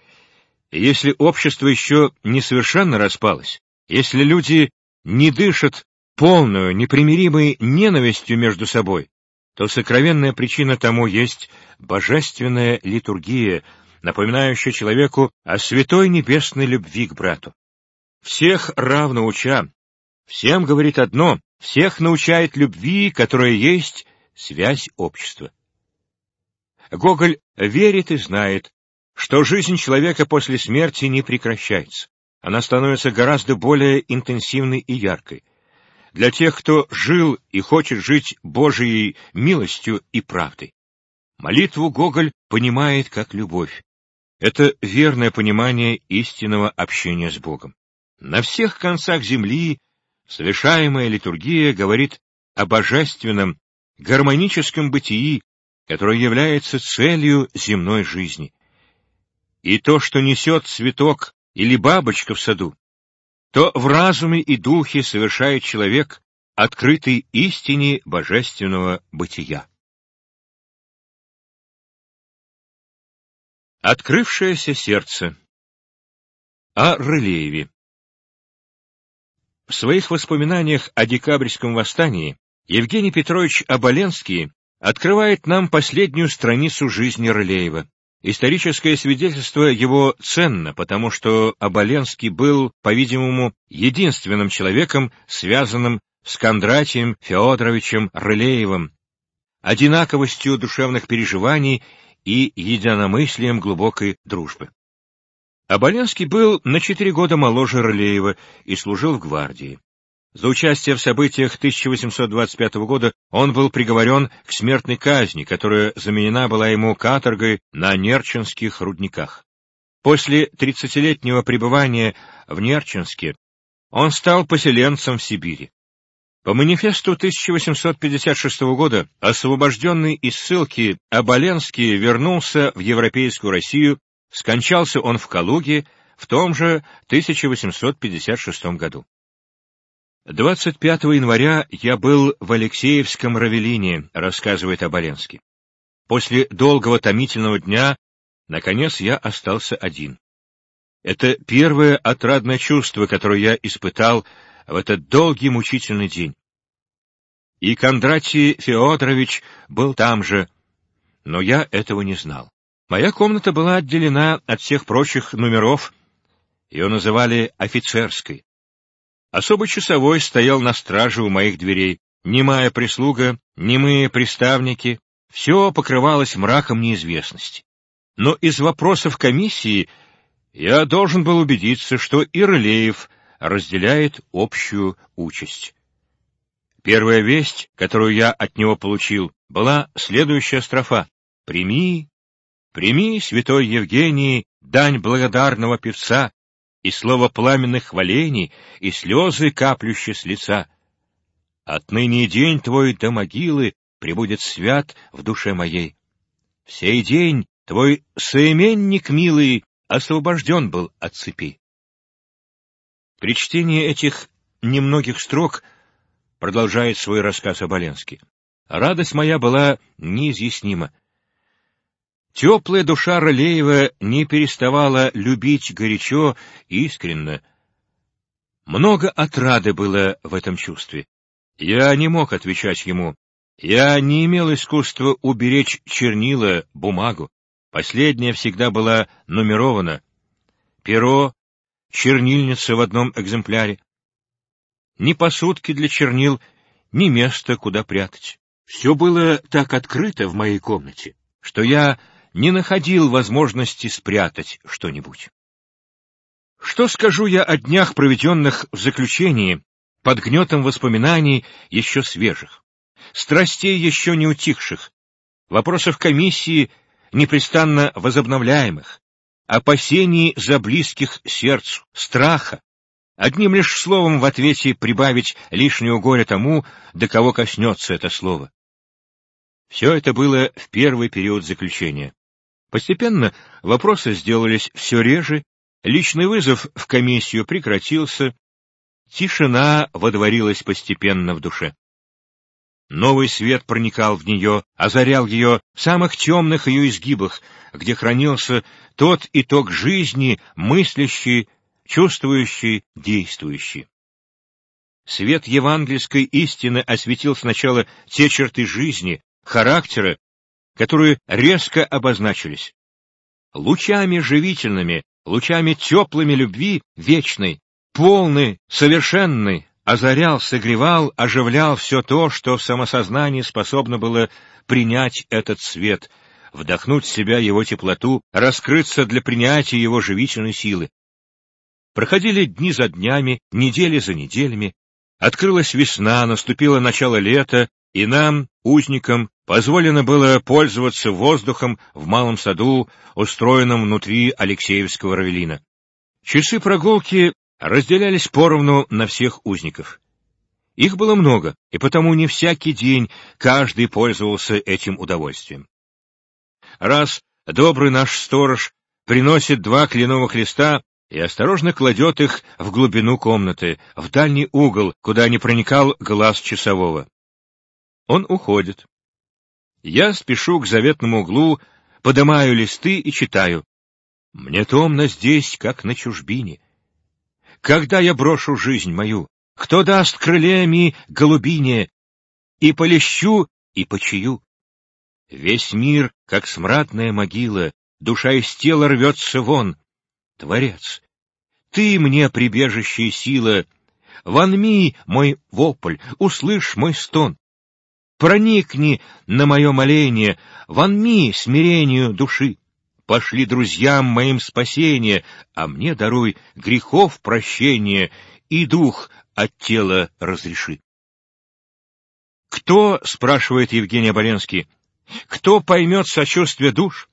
Если общество еще не совершенно распалось, если люди не дышат полную, непримиримой ненавистью между собой, то сокровенная причина тому есть божественная литургия, напоминающая человеку о святой небесной любви к брату. Всех равно уча, всем говорит одно, всех научает любви, которая есть связь общества. Гоголь верит и знает, что жизнь человека после смерти не прекращается. Она становится гораздо более интенсивной и яркой для тех, кто жил и хочет жить Божией милостью и правдой. Молитву Гоголь понимает как любовь. Это верное понимание истинного общения с Богом. На всех концах земли совершаемая литургия говорит о божественном, гармоническом бытии, которое является целью земной жизни. И то, что несет цветок или бабочка в саду, то в разуме и духе совершает человек, открытый истине божественного бытия. Открывшееся сердце О Рылееве В своих воспоминаниях о декабрьском восстании Евгений Петрович Оболенский открывает нам последнюю страницу жизни Рылеева. Историческое свидетельство его ценно, потому что Оболенский был, по-видимому, единственным человеком, связанным с Кондратием Феодоровичем Рылеевым, одинаковостью душевных переживаний и единомыслием глубокой дружбы. Оболенский был на четыре года моложе Рылеева и служил в гвардии. За участие в событиях 1825 года он был приговорен к смертной казни, которая заменена была ему каторгой на Нерчинских рудниках. После тридцатилетнего пребывания в Нерчинске он стал поселенцем в Сибири. По манифесту 1856 года освобожденный из ссылки Оболенский вернулся в Европейскую Россию, скончался он в Калуге в том же 1856 году. 25 января я был в Алексеевском Равелине, рассказывает Оболенский. После долгого томительного дня, наконец, я остался один. Это первое отрадное чувство, которое я испытал в этот долгий мучительный день. И Кондратий Феодорович был там же, но я этого не знал. Моя комната была отделена от всех прочих номеров, ее называли офицерской. Особый часовой стоял на страже у моих дверей. Немая прислуга, немые приставники — все покрывалось мраком неизвестности. Но из вопросов комиссии я должен был убедиться, что Ирлеев разделяет общую участь. Первая весть, которую я от него получил, была следующая строфа. «Прими, прими, святой Евгений, дань благодарного певца, и слово пламенных хвалений, и слезы, каплющие с лица. Отныне день твой до могилы прибудет свят в душе моей. В сей день твой соименник милый освобожден был от цепи. При чтении этих немногих строк продолжает свой рассказ Оболенский. Радость моя была неизъяснима. Теплая душа Рылеева не переставала любить горячо и искренно. Много отрады было в этом чувстве. Я не мог отвечать ему. Я не имел искусства уберечь чернила, бумагу. Последняя всегда была нумерована. Перо, чернильница в одном экземпляре. Ни посудки для чернил, ни места, куда прятать. Все было так открыто в моей комнате, что я не находил возможности спрятать что-нибудь. Что скажу я о днях, проведенных в заключении, под гнетом воспоминаний еще свежих, страстей еще не утихших, вопросов комиссии, непрестанно возобновляемых, опасений за близких сердцу, страха, одним лишь словом в ответе прибавить лишнего горя тому, до кого коснется это слово. Все это было в первый период заключения. Постепенно вопросы сделались все реже, личный вызов в комиссию прекратился, тишина водворилась постепенно в душе. Новый свет проникал в нее, озарял ее в самых темных ее изгибах, где хранился тот итог жизни, мыслящий, чувствующий, действующий. Свет евангельской истины осветил сначала те черты жизни, характера, которые резко обозначились. Лучами живительными, лучами теплыми любви вечной, полной, совершенной, озарял, согревал, оживлял все то, что в самосознании способно было принять этот свет, вдохнуть в себя его теплоту, раскрыться для принятия его живительной силы. Проходили дни за днями, недели за неделями, открылась весна, наступило начало лета, и нам, узникам, позволено было пользоваться воздухом в малом саду, устроенном внутри Алексеевского равелина. Часы прогулки разделялись поровну на всех узников. Их было много, и потому не всякий день каждый пользовался этим удовольствием. Раз добрый наш сторож приносит два кленовых листа и осторожно кладет их в глубину комнаты, в дальний угол, куда не проникал глаз часового. Он уходит. Я спешу к заветному углу, подымаю листы и читаю. Мне томно здесь, как на чужбине. Когда я брошу жизнь мою, кто даст крыльями голубине, и полещу, и почию? Весь мир, как смрадная могила, душа из тела рвется вон. Творец, ты мне прибежище и сила, вонми мой вопль, услышь мой стон проникни на мое моление, вонми смирению души. Пошли друзьям моим спасение, а мне даруй грехов прощение и дух от тела разреши. Кто, спрашивает Евгений Оболенский, кто поймет сочувствие душ?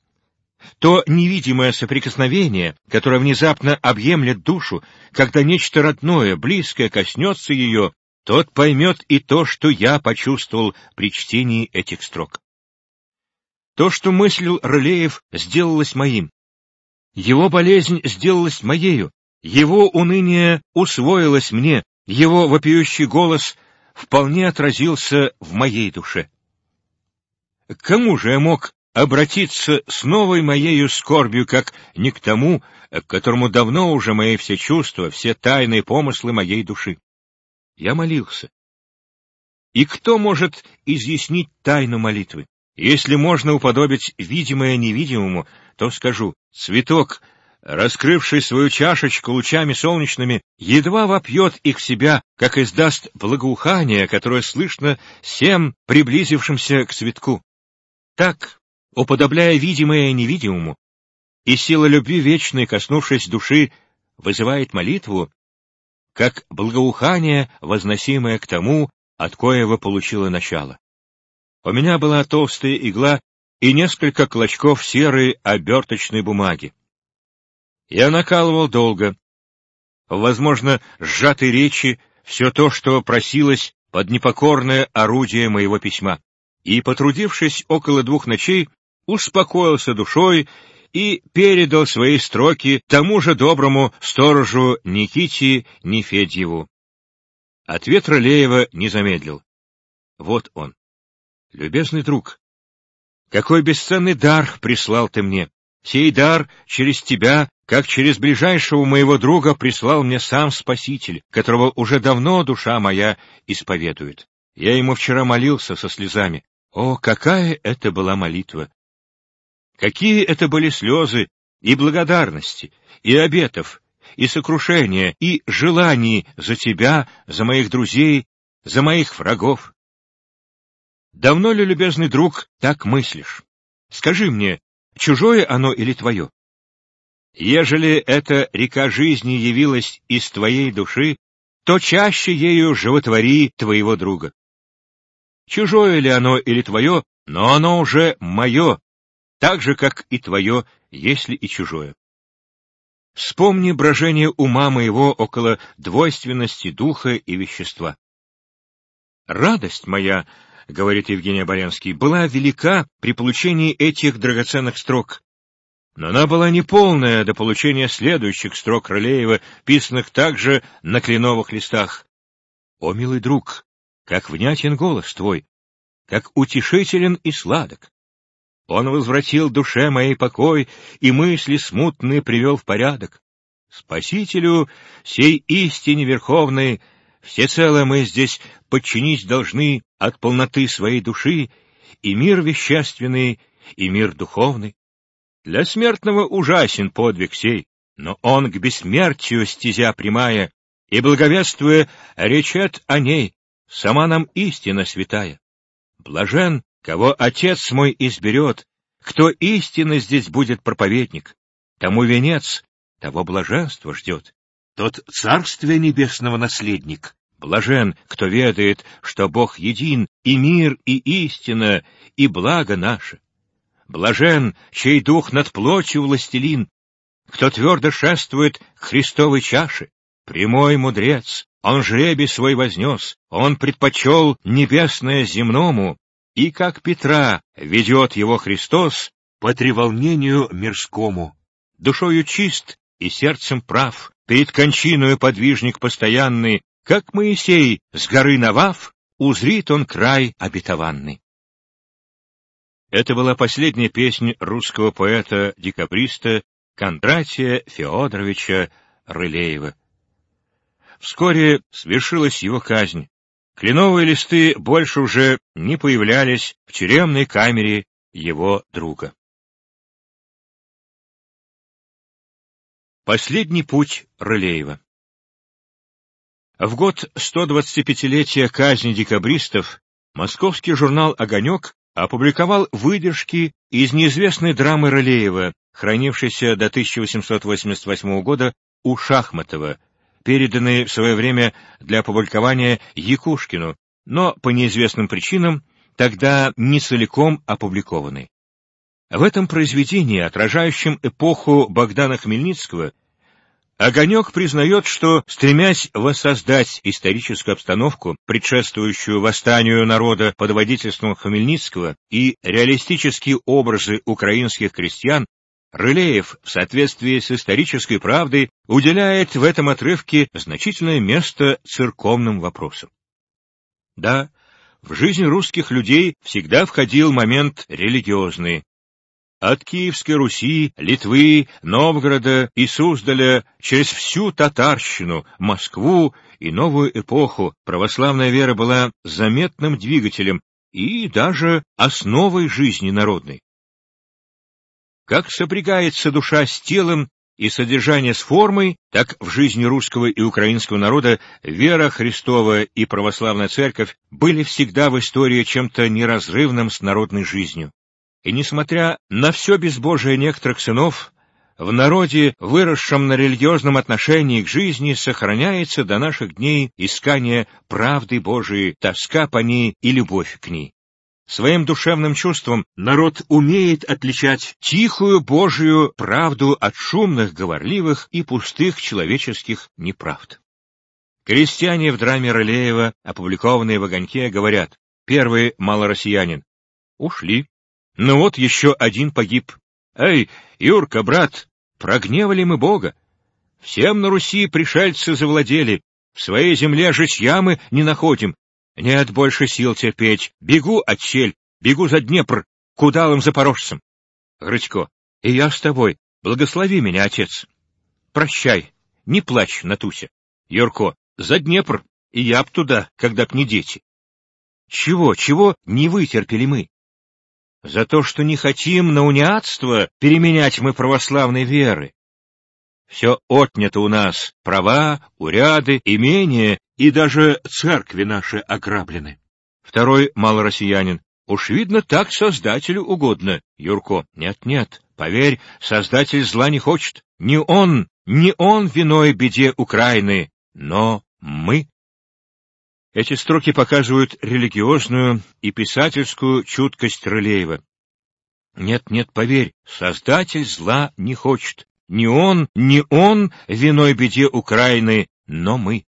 То невидимое соприкосновение, которое внезапно объемлет душу, когда нечто родное, близкое коснется ее, тот поймет и то, что я почувствовал при чтении этих строк. То, что мыслил Рылеев, сделалось моим. Его болезнь сделалась моею, его уныние усвоилось мне, его вопиющий голос вполне отразился в моей душе. К кому же я мог обратиться с новой моею скорбью, как не к тому, к которому давно уже мои все чувства, все тайные помыслы моей души? Я молился. И кто может изъяснить тайну молитвы? Если можно уподобить видимое невидимому, то скажу, цветок, раскрывший свою чашечку лучами солнечными, едва вопьет их в себя, как издаст благоухание, которое слышно всем приблизившимся к цветку. Так, уподобляя видимое невидимому, и сила любви вечной, коснувшись души, вызывает молитву, как благоухание, возносимое к тому, от коего получило начало. У меня была толстая игла и несколько клочков серой оберточной бумаги. Я накалывал долго. Возможно, сжатой речи все то, что просилось под непокорное орудие моего письма. И, потрудившись около двух ночей, успокоился душой и передал свои строки тому же доброму сторожу Никите Нефедьеву. Ответ Ролеева не замедлил. Вот он. Любезный друг, какой бесценный дар прислал ты мне. Сей дар через тебя как через ближайшего моего друга прислал мне сам Спаситель, которого уже давно душа моя исповедует. Я ему вчера молился со слезами. О, какая это была молитва! Какие это были слезы и благодарности, и обетов, и сокрушения, и желаний за тебя, за моих друзей, за моих врагов. Давно ли, любезный друг, так мыслишь? Скажи мне, чужое оно или твое? Ежели эта река жизни явилась из твоей души, то чаще ею животвори твоего друга. Чужое ли оно или твое, но оно уже мое, так же, как и твое, если и чужое. Вспомни брожение ума моего около двойственности духа и вещества. Радость моя, — говорит Евгений Борянский, — была велика при получении этих драгоценных строк, но она была неполная до получения следующих строк Рылеева, писанных также на кленовых листах. «О, милый друг, как внятен голос твой, как утешителен и сладок! Он возвратил душе моей покой и мысли смутные привел в порядок. Спасителю сей истине верховной всецело мы здесь подчинить должны от полноты своей души и мир вещественный, и мир духовный. Для смертного ужасен подвиг сей, но он к бессмертию стезя прямая, и, благовествуя, речет о ней, сама нам истина святая. Блажен, кого Отец мой изберет, кто истинно здесь будет проповедник, тому венец, того блаженство ждет, тот Царствие Небесного наследник. Блажен, кто ведает, что Бог един, и мир, и истина, и благо наше. Блажен, чей дух над плотью властелин, кто твердо шествует к Христовой чаше. Прямой мудрец, он жребий свой вознес, он предпочел небесное земному, и, как Петра, ведет его Христос по треволнению мирскому. Душою чист и сердцем прав, перед кончиною подвижник постоянный, как Моисей с горы Навав, узрит он край обетованный. Это была последняя песня русского поэта-декабриста Кондратия Феодоровича Рылеева. Вскоре свершилась его казнь. Кленовые листы больше уже не появлялись в тюремной камере его друга. Последний путь Рылеева В год 125-летия казни декабристов московский журнал «Огонек» опубликовал выдержки из неизвестной драмы Рылеева, хранившейся до 1888 года у Шахматова, переданные в свое время для опубликования Якушкину, но по неизвестным причинам тогда не целиком опубликованы. В этом произведении, отражающем эпоху Богдана Хмельницкого, Огонек признает, что, стремясь воссоздать историческую обстановку, предшествующую восстанию народа под водительством Хмельницкого, и реалистические образы украинских крестьян, Рылеев, в соответствии с исторической правдой, уделяет в этом отрывке значительное место церковным вопросам. Да, в жизнь русских людей всегда входил момент религиозный. От Киевской Руси, Литвы, Новгорода и Суздаля через всю татарщину, Москву и новую эпоху православная вера была заметным двигателем и даже основой жизни народной. Как сопрягается душа с телом и содержание с формой, так в жизни русского и украинского народа вера Христова и православная церковь были всегда в истории чем-то неразрывным с народной жизнью. И несмотря на все безбожие некоторых сынов, в народе, выросшем на религиозном отношении к жизни, сохраняется до наших дней искание правды Божией, тоска по ней и любовь к ней. Своим душевным чувством народ умеет отличать тихую Божию правду от шумных, говорливых и пустых человеческих неправд. Крестьяне в драме Рылеева, опубликованные в «Огоньке», говорят, первый малороссиянин, ушли. Ну вот еще один погиб. Эй, Юрка, брат, прогневали мы Бога. Всем на Руси пришельцы завладели, в своей земле житья мы не находим, нет больше сил терпеть. Бегу от щель, бегу за Днепр, к удалым запорожцам. Грычко, и я с тобой. Благослови меня, отец. Прощай, не плачь, Натуся. Юрко, за Днепр, и я б туда, когда б не дети. Чего, чего не вытерпели мы? За то, что не хотим на униатство переменять мы православной веры. Все отнято у нас, права, уряды, имения и даже церкви наши ограблены. Второй малороссиянин. Уж видно, так Создателю угодно. Юрко. Нет-нет, поверь, Создатель зла не хочет. Не он, не он виной беде Украины, но мы. Эти строки показывают религиозную и писательскую чуткость Рылеева. Нет-нет, поверь, Создатель зла не хочет. Не он, не он виной беде Украины, но мы.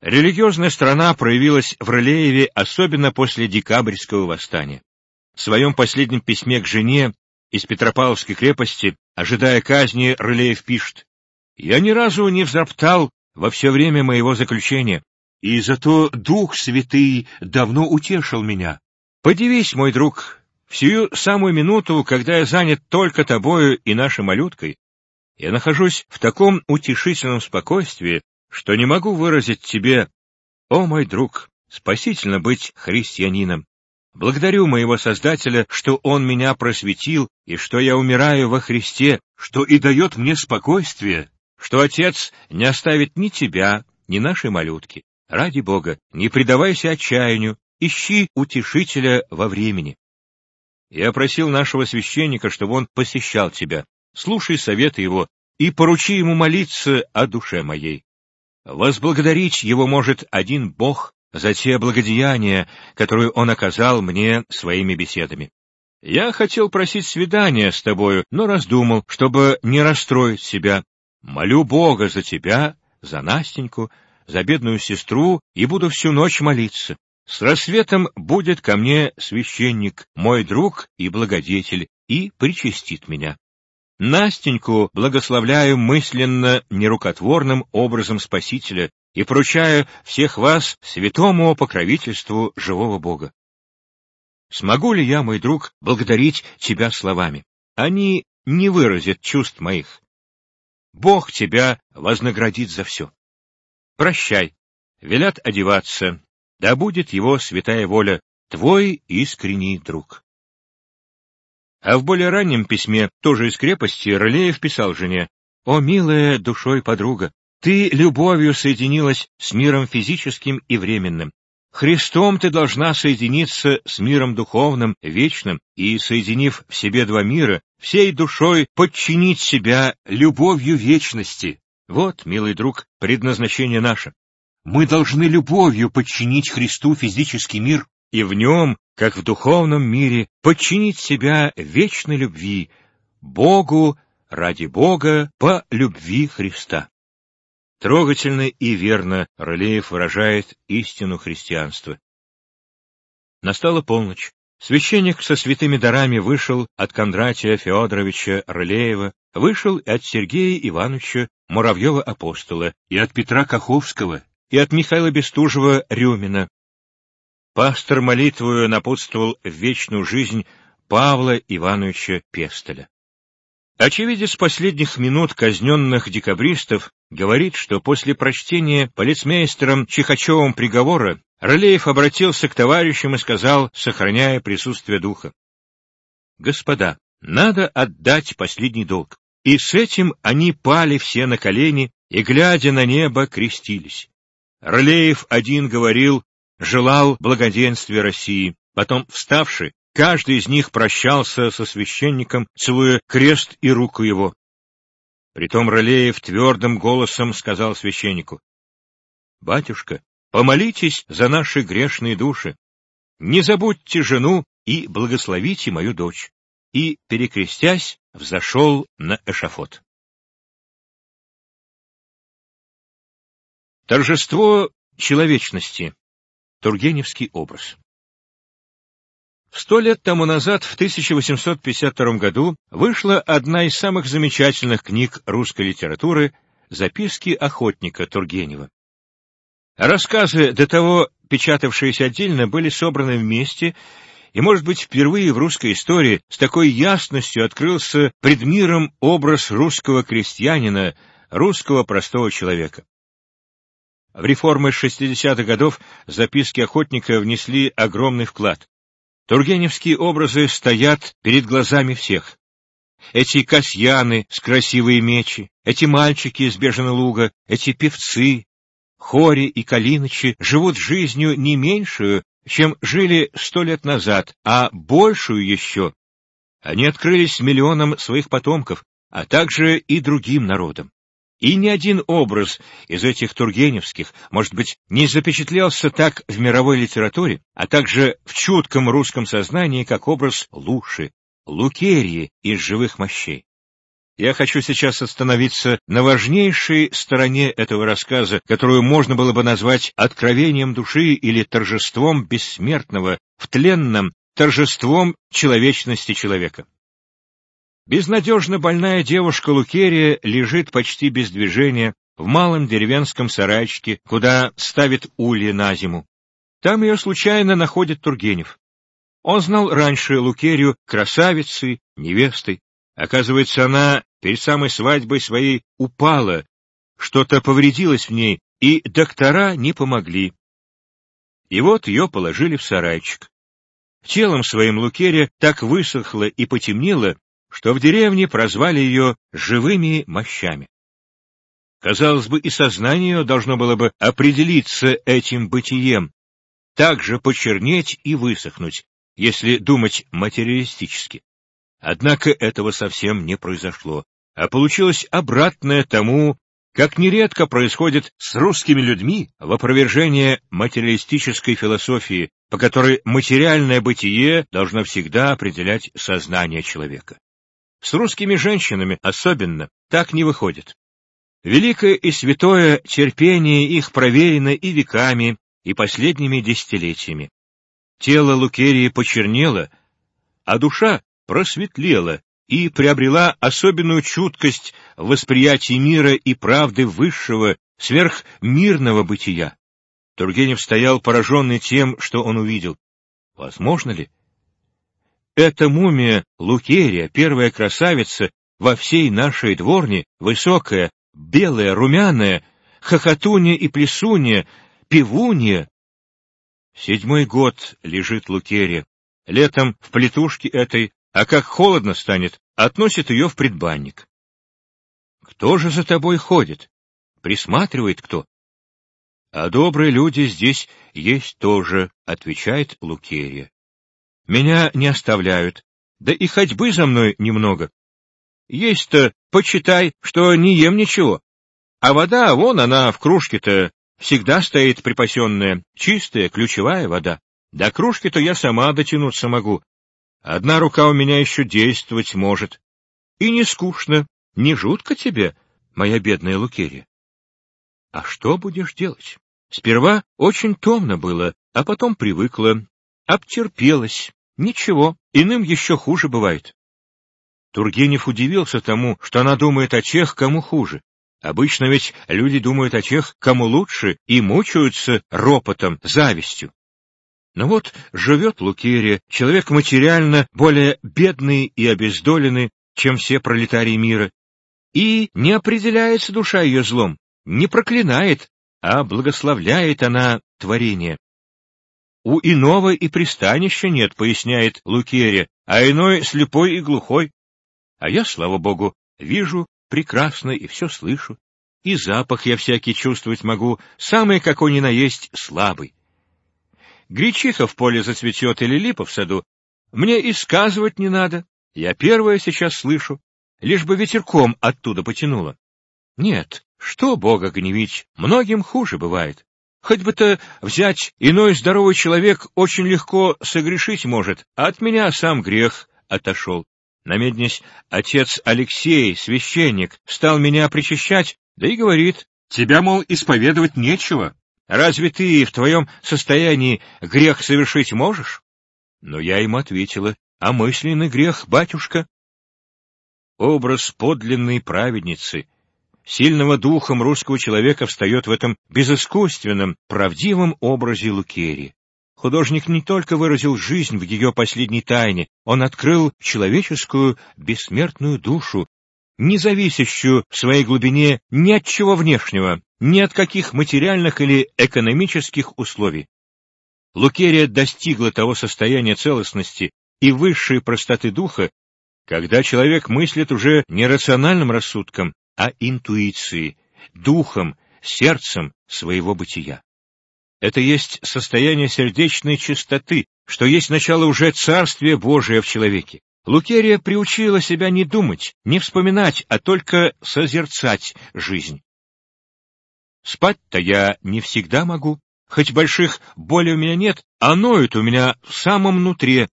Религиозная страна проявилась в Рылееве особенно после декабрьского восстания. В своем последнем письме к жене из Петропавловской крепости, ожидая казни, Рылеев пишет, «Я ни разу не взроптал во все время моего заключения, и зато Дух Святый давно утешил меня. Подивись, мой друг, в сию самую минуту, когда я занят только тобою и нашей малюткой, я нахожусь в таком утешительном спокойствии, что не могу выразить тебе, о мой друг, спасительно быть христианином. Благодарю моего Создателя, что Он меня просветил, и что я умираю во Христе, что и дает мне спокойствие, что Отец не оставит ни тебя, ни нашей малютки. Ради Бога, не предавайся отчаянию, ищи утешителя во времени. Я просил нашего священника, чтобы он посещал тебя. Слушай советы его и поручи ему молиться о душе моей. Возблагодарить его может один Бог за те благодеяния, которые он оказал мне своими беседами. Я хотел просить свидания с тобою, но раздумал, чтобы не расстроить себя. Молю Бога за тебя, за Настеньку, за бедную сестру и буду всю ночь молиться. С рассветом будет ко мне священник, мой друг и благодетель, и причастит меня. Настеньку благословляю мысленно нерукотворным образом Спасителя и поручаю всех вас святому покровительству живого Бога. Смогу ли я, мой друг, благодарить тебя словами? Они не выразят чувств моих. Бог тебя вознаградит за все. Прощай, велят одеваться, да будет его святая воля, твой искренний друг. А в более раннем письме, тоже из крепости, Рылеев писал жене, «О, милая душой подруга, ты любовью соединилась с миром физическим и временным. Христом ты должна соединиться с миром духовным, вечным, и, соединив в себе два мира, всей душой подчинить себя любовью вечности. Вот, милый друг, предназначение наше. Мы должны любовью подчинить Христу физический мир и в нем, как в духовном мире, подчинить себя вечной любви, Богу, ради Бога по любви Христа. Трогательно и верно Рылеев выражает истину христианства. Настала полночь. Священник со святыми дарами вышел от Кондратия Федоровича Рылеева, вышел от Сергея Ивановича Муравьева-апостола, и от Петра Каховского, и от Михаила Бестужева-Рюмина. Пастор молитвою напутствовал в вечную жизнь Павла Ивановича Пестеля. Очевидец последних минут казненных декабристов говорит, что после прочтения полицмейстером Чихачевым приговора Рылеев обратился к товарищам и сказал, сохраняя присутствие духа. «Господа, надо отдать последний долг». И с этим они пали все на колени и, глядя на небо, крестились. Рылеев один говорил, желал благоденствия России, потом, вставший, каждый из них прощался со священником, целуя крест и руку его. Притом Рылеев твердым голосом сказал священнику, «Батюшка, помолитесь за наши грешные души, не забудьте жену и благословите мою дочь» и, перекрестясь, взошел на эшафот. Торжество человечности. Тургеневский образ. Сто лет тому назад, в 1852 году, вышла одна из самых замечательных книг русской литературы «Записки охотника Тургенева». Рассказы, до того печатавшиеся отдельно, были собраны вместе и, может быть, впервые в русской истории с такой ясностью открылся пред миром образ русского крестьянина, русского простого человека. В реформы 60-х годов записки охотника внесли огромный вклад. Тургеневские образы стоят перед глазами всех. Эти касьяны с красивые мечи, эти мальчики из Бежена-Луга, эти певцы, Хори и Калинычи живут жизнью не меньшую, чем жили сто лет назад, а большую еще. Они открылись миллионам своих потомков, а также и другим народам. И ни один образ из этих тургеневских, может быть, не запечатлелся так в мировой литературе, а также в чутком русском сознании, как образ Луши, Лукерии из живых мощей. Я хочу сейчас остановиться на важнейшей стороне этого рассказа, которую можно было бы назвать откровением души или торжеством бессмертного, в тленном, торжеством человечности человека. Безнадежно больная девушка Лукерия лежит почти без движения в малом деревенском сарайчике, куда ставит улья на зиму. Там ее случайно находит Тургенев. Он знал раньше Лукерию красавицей, невестой. Оказывается, она перед самой свадьбой своей упала, что-то повредилось в ней, и доктора не помогли. И вот ее положили в сарайчик. Телом своим Лукерия так высохла и потемнела, что в деревне прозвали ее живыми мощами. Казалось бы, и сознание должно было бы определиться этим бытием, также почернеть и высохнуть, если думать материалистически. Однако этого совсем не произошло, а получилось обратное тому, как нередко происходит с русскими людьми в опровержение материалистической философии, по которой материальное бытие должно всегда определять сознание человека. С русскими женщинами особенно так не выходит. Великое и святое терпение их проверено и веками, и последними десятилетиями. Тело Лукерии почернело, а душа просветлела и приобрела особенную чуткость в восприятии мира и правды высшего, сверхмирного бытия. Тургенев стоял пораженный тем, что он увидел. Возможно ли? Эта мумия Лукерия, первая красавица во всей нашей дворне, высокая, белая, румяная, хохотунья и плесунья, пивунья. Седьмой год лежит Лукерия. Летом в плетушке этой а как холодно станет, относит ее в предбанник. Кто же за тобой ходит? Присматривает кто? А добрые люди здесь есть тоже, отвечает Лукерия. Меня не оставляют, да и ходьбы за мной немного. Есть-то, почитай, что не ем ничего. А вода, вон она в кружке-то, всегда стоит припасенная, чистая, ключевая вода. До кружки-то я сама дотянуться могу, Одна рука у меня еще действовать может. И не скучно, Не жутко тебе, моя бедная Лукерия? А что будешь делать? Сперва очень томно было, а потом привыкла, обтерпелась. Ничего, иным еще хуже бывает. Тургенев удивился тому, что она думает о тех, кому хуже. Обычно ведь люди думают о тех, кому лучше, и мучаются ропотом, завистью. Но вот живет Лукерия, человек материально более бедный и обездоленный, чем все пролетарии мира, и не определяется душа ее злом, не проклинает, а благословляет она творение. У иного и пристанища нет, поясняет Лукерия, а иной слепой и глухой. А я, слава богу, вижу прекрасно и все слышу. И запах я всякий чувствовать могу, самый какой ни на есть слабый. Гречиха в поле зацветет или липа в саду, мне и сказывать не надо. Я первое сейчас слышу, лишь бы ветерком оттуда потянуло. Нет, что Бога гневить, многим хуже бывает. Хоть бы-то взять, иной здоровый человек очень легко согрешить может, а от меня сам грех отошел. Намеднясь, отец Алексей, священник, стал меня причащать, да и говорит, тебя, мол, исповедовать нечего. Разве ты в твоем состоянии грех совершить можешь? Но я ему ответила, а мысленный грех, батюшка? Образ подлинной праведницы, сильного духом русского человека встает в этом безыскусственном, правдивом образе Лукерии. Художник не только выразил жизнь в ее последней тайне, он открыл человеческую бессмертную душу, не зависящую в своей глубине ни от чего внешнего, ни от каких материальных или экономических условий. Лукерия достигла того состояния целостности и высшей простоты духа, когда человек мыслит уже не рациональным рассудком, а интуицией, духом, сердцем своего бытия. Это есть состояние сердечной чистоты, что есть начало уже Царствия Божия в человеке. Лукерия приучила себя не думать, не вспоминать, а только созерцать жизнь. Спать-то я не всегда могу, хоть больших боли у меня нет, а ноет у меня в самом нутре,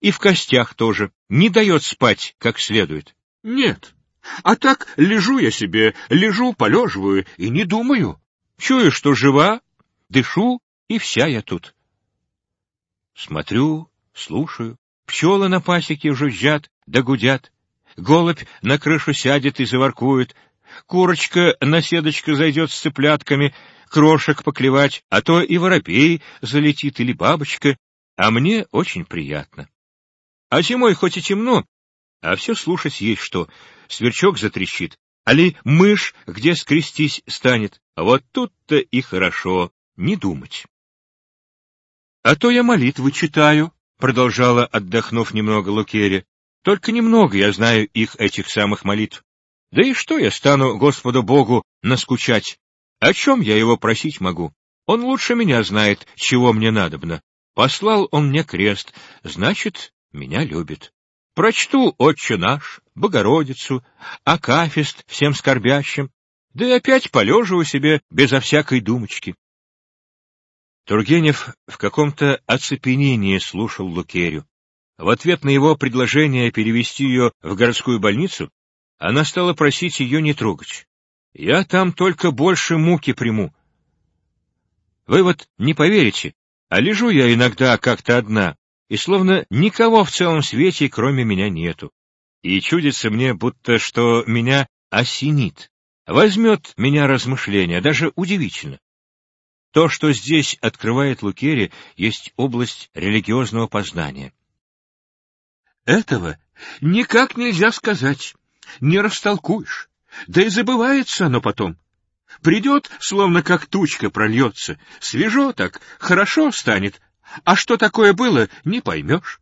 и в костях тоже, не дает спать как следует. Нет, а так лежу я себе, лежу, полеживаю и не думаю. Чую, что жива, дышу, и вся я тут. Смотрю, слушаю. Пчелы на пасеке жужжат да гудят. Голубь на крышу сядет и заворкует. Курочка на седочку зайдет с цыплятками, крошек поклевать, а то и воробей залетит или бабочка, а мне очень приятно. А зимой хоть и темно, а все слушать есть что. Сверчок затрещит, али мышь где скрестись станет. Вот тут-то и хорошо не думать. — А то я молитвы читаю, — продолжала, отдохнув немного Лукерия. — Только немного я знаю их, этих самых молитв. Да и что я стану Господу Богу наскучать? О чем я его просить могу? Он лучше меня знает, чего мне надобно. Послал он мне крест, значит, меня любит. Прочту «Отче наш», «Богородицу», «Акафист» всем скорбящим, да и опять полежу себе безо всякой думочки. Тургенев в каком-то оцепенении слушал Лукерю. В ответ на его предложение перевести ее в городскую больницу, она стала просить ее не трогать. «Я там только больше муки приму». Вы вот не поверите, а лежу я иногда как-то одна, и словно никого в целом свете, кроме меня, нету. И чудится мне, будто что меня осенит, возьмет меня размышления, даже удивительно. То, что здесь открывает Лукери, есть область религиозного познания. Этого никак нельзя сказать, не растолкуешь, да и забывается оно потом. Придет, словно как тучка прольется, свежо так, хорошо станет, а что такое было, не поймешь.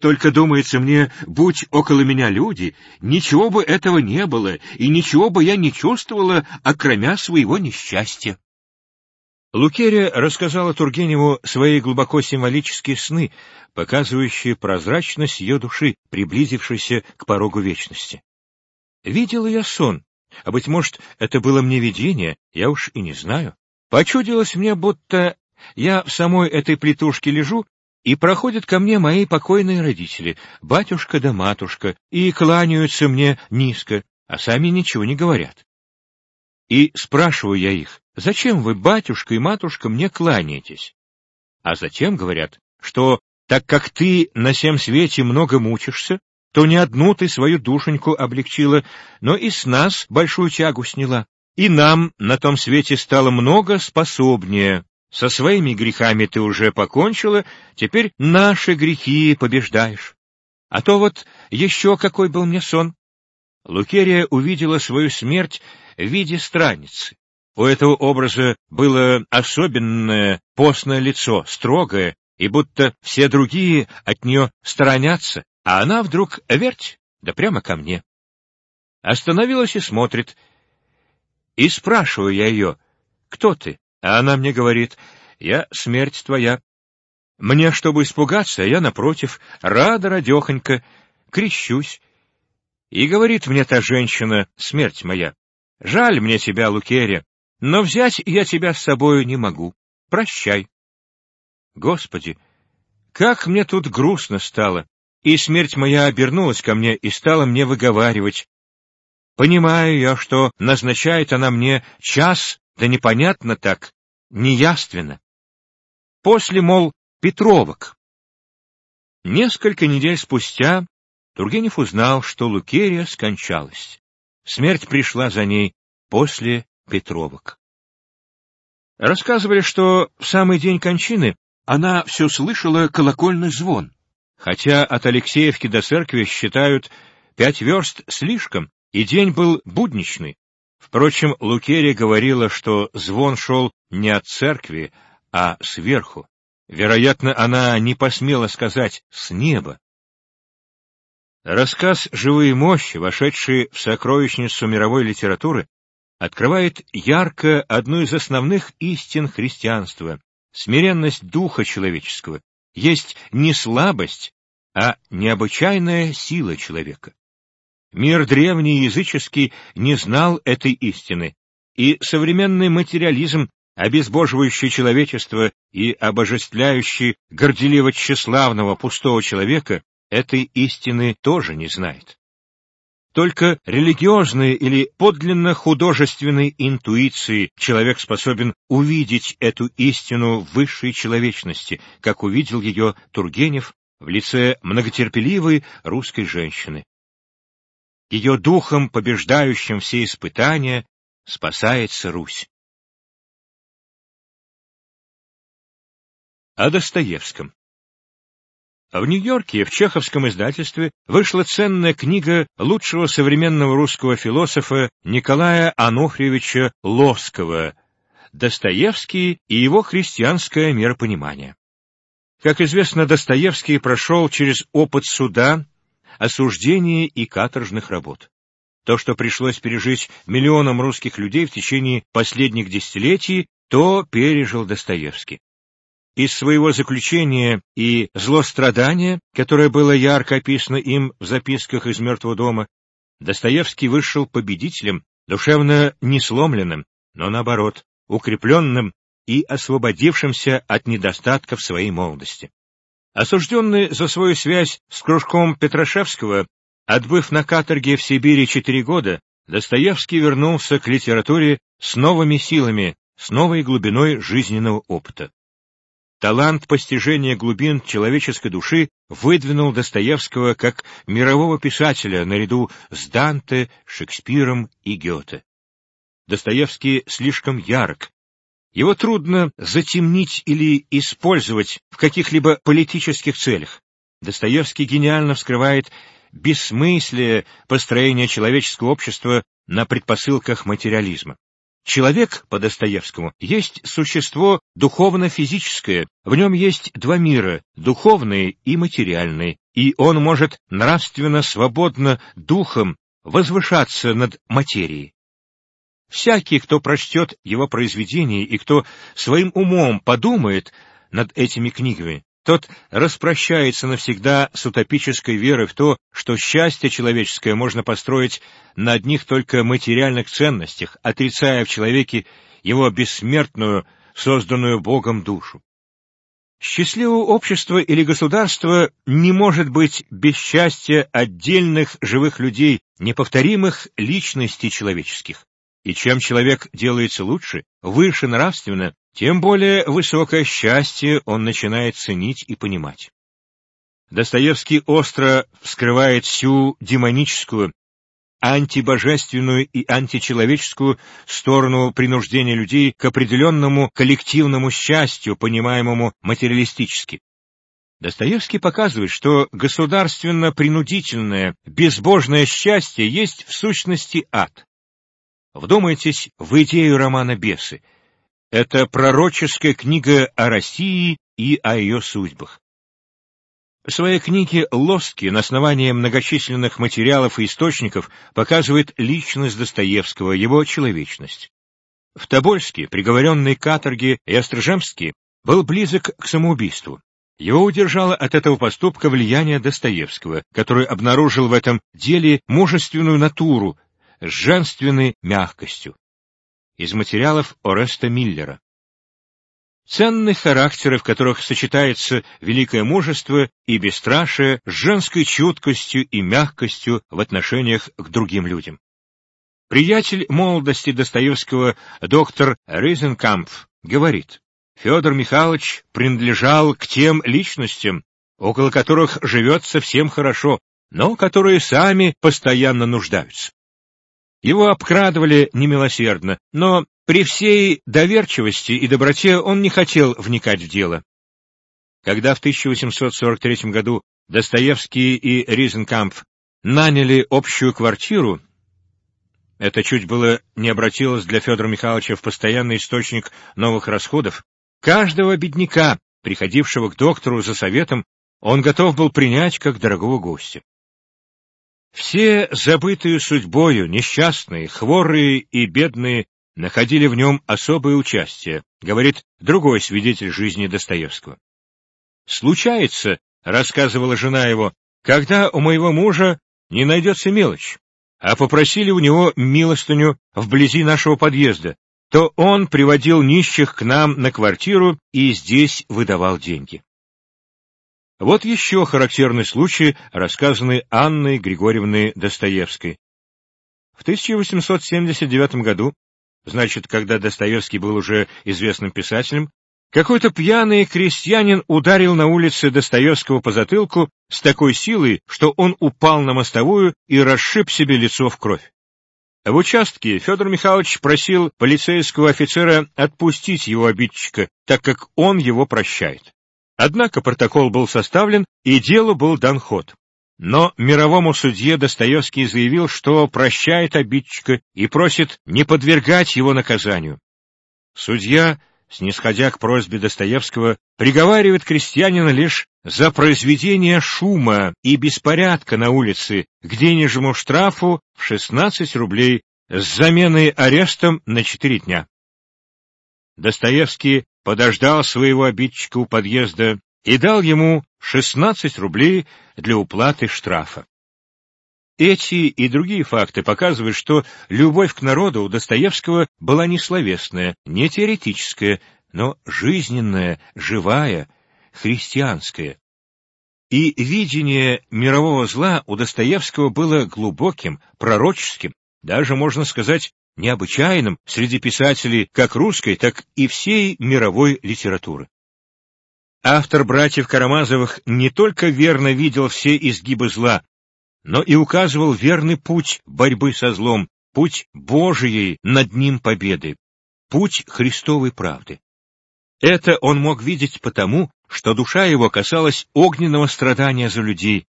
Только, думается мне, будь около меня люди, ничего бы этого не было, и ничего бы я не чувствовала, окромя своего несчастья. Лукерия рассказала Тургеневу свои глубоко символические сны, показывающие прозрачность ее души, приблизившейся к порогу вечности. Видела я сон, а, быть может, это было мне видение, я уж и не знаю. Почудилось мне, будто я в самой этой плитушке лежу, и проходят ко мне мои покойные родители, батюшка да матушка, и кланяются мне низко, а сами ничего не говорят. И спрашиваю я их, зачем вы, батюшка и матушка, мне кланяетесь? А затем говорят, что так как ты на всем свете много мучишься, то не одну ты свою душеньку облегчила, но и с нас большую тягу сняла. И нам на том свете стало много способнее. Со своими грехами ты уже покончила, теперь наши грехи побеждаешь. А то вот еще какой был мне сон. Лукерия увидела свою смерть в виде страницы. У этого образа было особенное постное лицо, строгое, и будто все другие от нее сторонятся, а она вдруг верть, да прямо ко мне. Остановилась и смотрит. И спрашиваю я ее, кто ты? А она мне говорит, я смерть твоя. Мне, чтобы испугаться, я, напротив, рада, радехонька, крещусь. И говорит мне та женщина, смерть моя, жаль мне тебя, Лукерия, но взять я тебя с собою не могу. Прощай. Господи, как мне тут грустно стало, и смерть моя обернулась ко мне и стала мне выговаривать. Понимаю я, что назначает она мне час, да непонятно так, неяственно. После, мол, Петровок. Несколько недель спустя Тургенев узнал, что Лукерия скончалась. Смерть пришла за ней после Петровок. Рассказывали, что в самый день кончины она все слышала колокольный звон, хотя от Алексеевки до церкви считают пять верст слишком, и день был будничный. Впрочем, Лукерия говорила, что звон шел не от церкви, а сверху. Вероятно, она не посмела сказать «с неба». Рассказ «Живые мощи», вошедший в сокровищницу мировой литературы, открывает ярко одну из основных истин христианства — смиренность духа человеческого, есть не слабость, а необычайная сила человека. Мир древний языческий не знал этой истины, и современный материализм, обезбоживающий человечество и обожествляющий горделиво тщеславного пустого человека, этой истины тоже не знает. Только религиозной или подлинно художественной интуицией человек способен увидеть эту истину высшей человечности, как увидел ее Тургенев в лице многотерпеливой русской женщины. Ее духом, побеждающим все испытания, спасается Русь. О Достоевском в Нью-Йорке в чеховском издательстве вышла ценная книга лучшего современного русского философа Николая Ануфриевича Ловского «Достоевский и его христианское миропонимание». Как известно, Достоевский прошел через опыт суда, осуждения и каторжных работ. То, что пришлось пережить миллионам русских людей в течение последних десятилетий, то пережил Достоевский. Из своего заключения и злострадания, которое было ярко описано им в записках из «Мертвого дома», Достоевский вышел победителем, душевно не сломленным, но, наоборот, укрепленным и освободившимся от недостатков своей молодости. Осужденный за свою связь с кружком Петрашевского, отбыв на каторге в Сибири четыре года, Достоевский вернулся к литературе с новыми силами, с новой глубиной жизненного опыта. Талант постижения глубин человеческой души выдвинул Достоевского как мирового писателя наряду с Данте, Шекспиром и Гёте. Достоевский слишком ярк. Его трудно затемнить или использовать в каких-либо политических целях. Достоевский гениально вскрывает бессмыслие построения человеческого общества на предпосылках материализма. Человек, по Достоевскому, есть существо духовно-физическое, в нем есть два мира, духовный и материальный, и он может нравственно, свободно, духом возвышаться над материей. Всякий, кто прочтет его произведение и кто своим умом подумает над этими книгами, тот распрощается навсегда с утопической верой в то, что счастье человеческое можно построить на одних только материальных ценностях, отрицая в человеке его бессмертную, созданную Богом душу. Счастливого общества или государства не может быть без счастья отдельных живых людей, неповторимых личностей человеческих. И чем человек делается лучше, выше нравственно, тем более высокое счастье он начинает ценить и понимать. Достоевский остро вскрывает всю демоническую, антибожественную и античеловеческую сторону принуждения людей к определенному коллективному счастью, понимаемому материалистически. Достоевский показывает, что государственно-принудительное, безбожное счастье есть в сущности ад. Вдумайтесь в идею романа «Бесы». Это пророческая книга о России и о ее судьбах. В своей книге Лоски на основании многочисленных материалов и источников показывает личность Достоевского, его человечность. В Тобольске, приговоренный к каторге Ястржемский, был близок к самоубийству. Его удержало от этого поступка влияние Достоевского, который обнаружил в этом деле мужественную натуру с женственной мягкостью. Из материалов Ореста Миллера. Ценных характеры, в которых сочетается великое мужество и бесстрашие с женской чуткостью и мягкостью в отношениях к другим людям. Приятель молодости Достоевского доктор Ризенкампф говорит, Федор Михайлович принадлежал к тем личностям, около которых живет совсем хорошо, но которые сами постоянно нуждаются. Его обкрадывали немилосердно, но при всей доверчивости и доброте он не хотел вникать в дело. Когда в 1843 году Достоевский и Ризенкампф наняли общую квартиру, это чуть было не обратилось для Федора Михайловича в постоянный источник новых расходов, каждого бедняка, приходившего к доктору за советом, он готов был принять как дорогого гостя. Все забытые судьбою, несчастные, хворые и бедные находили в нем особое участие, говорит другой свидетель жизни Достоевского. «Случается, — рассказывала жена его, — когда у моего мужа не найдется мелочь, а попросили у него милостыню вблизи нашего подъезда, то он приводил нищих к нам на квартиру и здесь выдавал деньги. Вот еще характерный случай, рассказанный Анной Григорьевной Достоевской. В 1879 году значит, когда Достоевский был уже известным писателем, какой-то пьяный крестьянин ударил на улице Достоевского по затылку с такой силой, что он упал на мостовую и расшиб себе лицо в кровь. В участке Федор Михайлович просил полицейского офицера отпустить его обидчика, так как он его прощает. Однако протокол был составлен, и делу был дан ход. Но мировому судье Достоевский заявил, что прощает обидчика и просит не подвергать его наказанию. Судья, снисходя к просьбе Достоевского, приговаривает крестьянина лишь за произведение шума и беспорядка на улице к денежному штрафу в 16 рублей с заменой арестом на 4 дня. Достоевский подождал своего обидчика у подъезда и дал ему 16 рублей для уплаты штрафа. Эти и другие факты показывают, что любовь к народу у Достоевского была не словесная, не теоретическая, но жизненная, живая, христианская. И видение мирового зла у Достоевского было глубоким, пророческим, даже, можно сказать, необычайным среди писателей как русской, так и всей мировой литературы. Автор «Братьев Карамазовых» не только верно видел все изгибы зла, но и указывал верный путь борьбы со злом, путь Божией над ним победы, путь Христовой правды. Это он мог видеть потому, что душа его касалась огненного страдания за людей,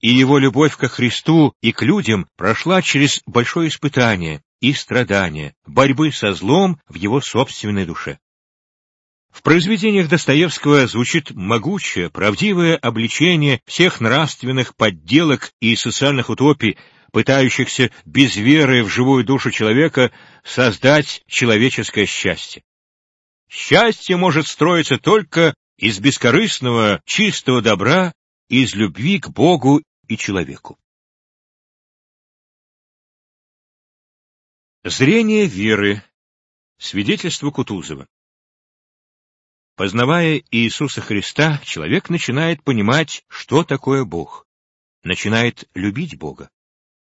и его любовь ко Христу и к людям прошла через большое испытание и страдание, борьбы со злом в его собственной душе. В произведениях Достоевского звучит могучее, правдивое обличение всех нравственных подделок и социальных утопий, пытающихся без веры в живую душу человека создать человеческое счастье. Счастье может строиться только из бескорыстного, чистого добра, из любви к Богу и человеку. Зрение веры. Свидетельство Кутузова. Познавая Иисуса Христа, человек начинает понимать, что такое Бог, начинает любить Бога.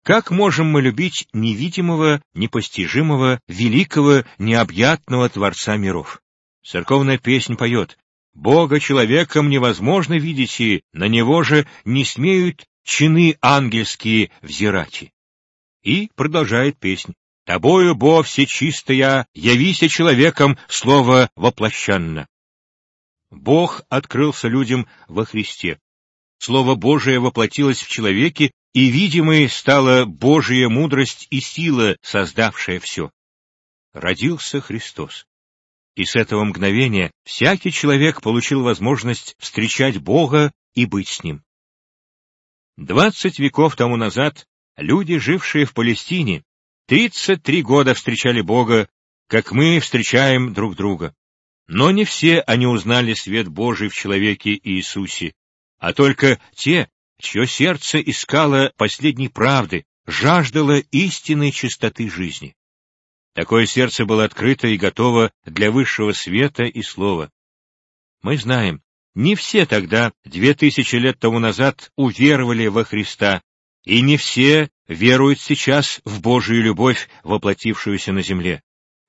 Как можем мы любить невидимого, непостижимого, великого, необъятного Творца миров? Церковная песнь поет «Бога человеком невозможно видеть, и на него же не смеют чины ангельские взирать». И продолжает песнь «Тобою, Бо всечистая, явися человеком, слово воплощенно». Бог открылся людям во Христе. Слово Божие воплотилось в человеке, и видимой стала Божия мудрость и сила, создавшая все. Родился Христос. И с этого мгновения всякий человек получил возможность встречать Бога и быть с Ним. Двадцать веков тому назад люди, жившие в Палестине, тридцать три года встречали Бога, как мы встречаем друг друга. Но не все они узнали свет Божий в человеке Иисусе, а только те, чье сердце искало последней правды, жаждало истинной чистоты жизни. Такое сердце было открыто и готово для высшего света и слова. Мы знаем, не все тогда, две тысячи лет тому назад, уверовали во Христа, и не все веруют сейчас в Божию любовь, воплотившуюся на земле.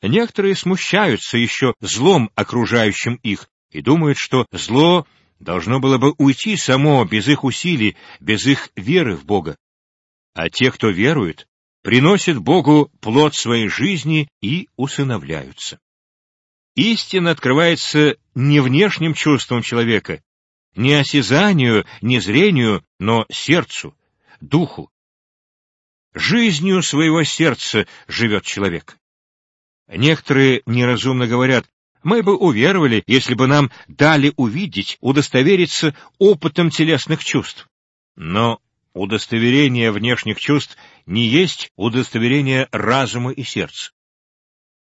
Некоторые смущаются еще злом, окружающим их, и думают, что зло должно было бы уйти само, без их усилий, без их веры в Бога. А те, кто верует, приносят Богу плод своей жизни и усыновляются. Истина открывается не внешним чувством человека, не осязанию, не зрению, но сердцу, духу. Жизнью своего сердца живет человек. Некоторые неразумно говорят, мы бы уверовали, если бы нам дали увидеть, удостовериться опытом телесных чувств. Но удостоверение внешних чувств не есть удостоверение разума и сердца.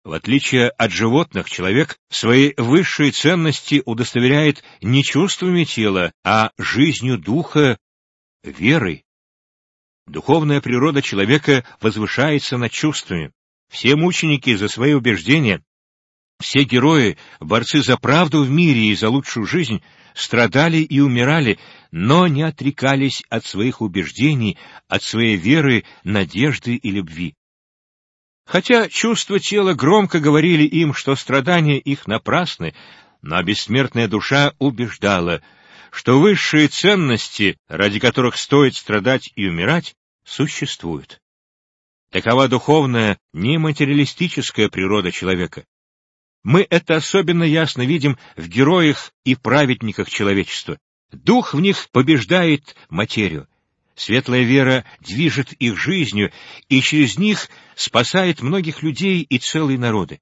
В отличие от животных, человек свои высшие ценности удостоверяет не чувствами тела, а жизнью духа, верой. Духовная природа человека возвышается над чувствами. Все мученики за свои убеждения, все герои, борцы за правду в мире и за лучшую жизнь, страдали и умирали, но не отрекались от своих убеждений, от своей веры, надежды и любви. Хотя чувства тела громко говорили им, что страдания их напрасны, но бессмертная душа убеждала, что высшие ценности, ради которых стоит страдать и умирать, существуют. Такова духовная, нематериалистическая природа человека. Мы это особенно ясно видим в героях и праведниках человечества. Дух в них побеждает материю. Светлая вера движет их жизнью и через них спасает многих людей и целые народы.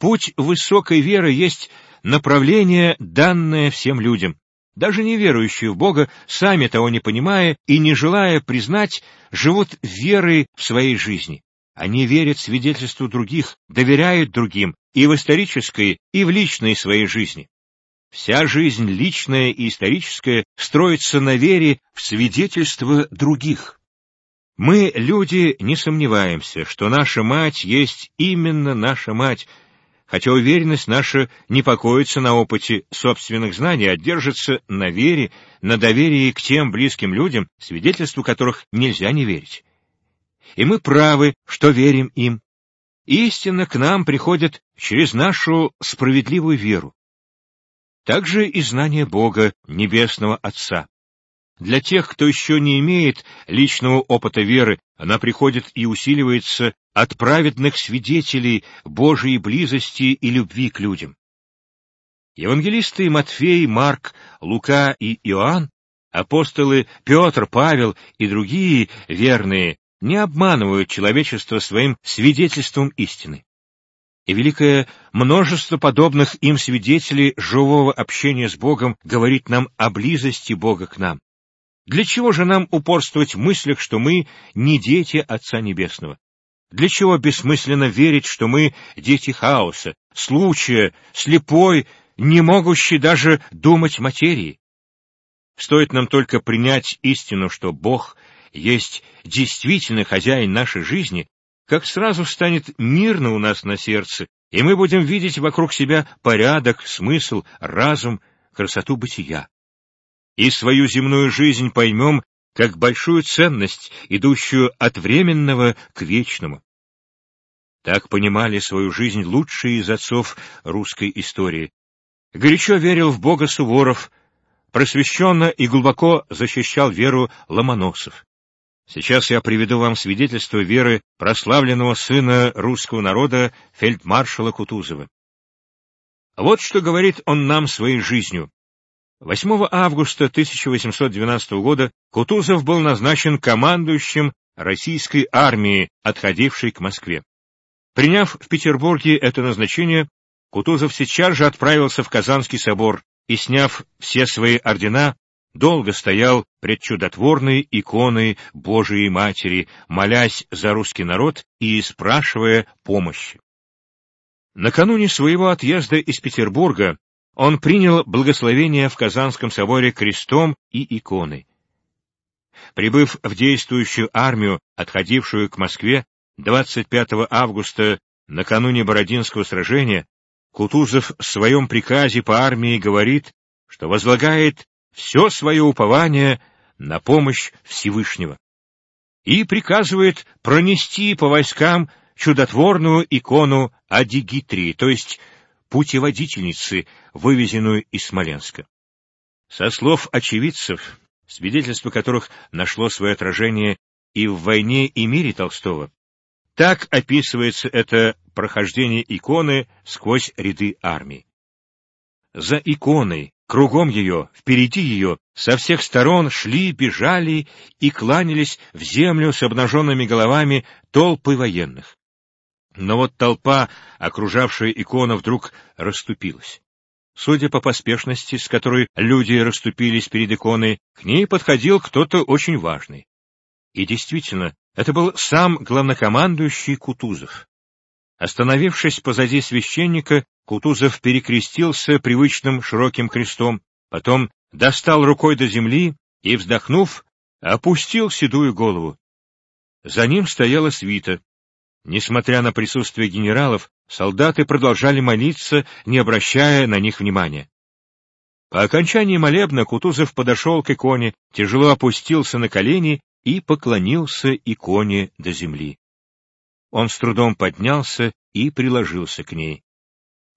Путь высокой веры есть направление, данное всем людям. Даже неверующие в Бога, сами того не понимая и не желая признать, живут верой в своей жизни. Они верят свидетельству других, доверяют другим и в исторической, и в личной своей жизни. Вся жизнь личная и историческая строится на вере в свидетельство других. Мы, люди, не сомневаемся, что наша мать есть именно наша мать, хотя уверенность наша не покоится на опыте собственных знаний, а держится на вере, на доверии к тем близким людям, свидетельству которых нельзя не верить. И мы правы, что верим им. Истина к нам приходит через нашу справедливую веру. Также и знание Бога, Небесного Отца. Для тех, кто еще не имеет личного опыта веры, она приходит и усиливается от праведных свидетелей Божьей близости и любви к людям. Евангелисты Матфей, Марк, Лука и Иоанн, апостолы Петр, Павел и другие верные не обманывают человечество своим свидетельством истины. И великое множество подобных им свидетелей живого общения с Богом говорит нам о близости Бога к нам. Для чего же нам упорствовать в мыслях, что мы не дети Отца Небесного? Для чего бессмысленно верить, что мы дети хаоса, случая, слепой, не могущий даже думать материи? Стоит нам только принять истину, что Бог есть действительно хозяин нашей жизни, как сразу станет мирно у нас на сердце, и мы будем видеть вокруг себя порядок, смысл, разум, красоту бытия. И свою земную жизнь поймем как большую ценность, идущую от временного к вечному. Так понимали свою жизнь лучшие из отцов русской истории. Горячо верил в Бога Суворов, просвещенно и глубоко защищал веру Ломоносов. Сейчас я приведу вам свидетельство веры прославленного сына русского народа фельдмаршала Кутузова. Вот что говорит он нам своей жизнью. 8 августа 1812 года Кутузов был назначен командующим российской армии, отходившей к Москве. Приняв в Петербурге это назначение, Кутузов сейчас же отправился в Казанский собор и, сняв все свои ордена, долго стоял пред чудотворной иконой Божией Матери, молясь за русский народ и спрашивая помощи. Накануне своего отъезда из Петербурга он принял благословение в Казанском соборе крестом и иконой. Прибыв в действующую армию, отходившую к Москве 25 августа накануне Бородинского сражения, Кутузов в своем приказе по армии говорит, что возлагает все свое упование на помощь Всевышнего и приказывает пронести по войскам чудотворную икону Адигитрии, то есть путеводительницы, вывезенную из Смоленска. Со слов очевидцев, свидетельство которых нашло свое отражение и в «Войне и мире» Толстого, так описывается это прохождение иконы сквозь ряды армии. За иконой, кругом ее, впереди ее, со всех сторон шли, бежали и кланялись в землю с обнаженными головами толпы военных. Но вот толпа, окружавшая икону, вдруг расступилась. Судя по поспешности, с которой люди расступились перед иконой, к ней подходил кто-то очень важный. И действительно, это был сам главнокомандующий Кутузов. Остановившись позади священника, Кутузов перекрестился привычным широким крестом, потом достал рукой до земли и, вздохнув, опустил седую голову. За ним стояла свита. Несмотря на присутствие генералов, солдаты продолжали молиться, не обращая на них внимания. По окончании молебна Кутузов подошел к иконе, тяжело опустился на колени и поклонился иконе до земли. Он с трудом поднялся и приложился к ней.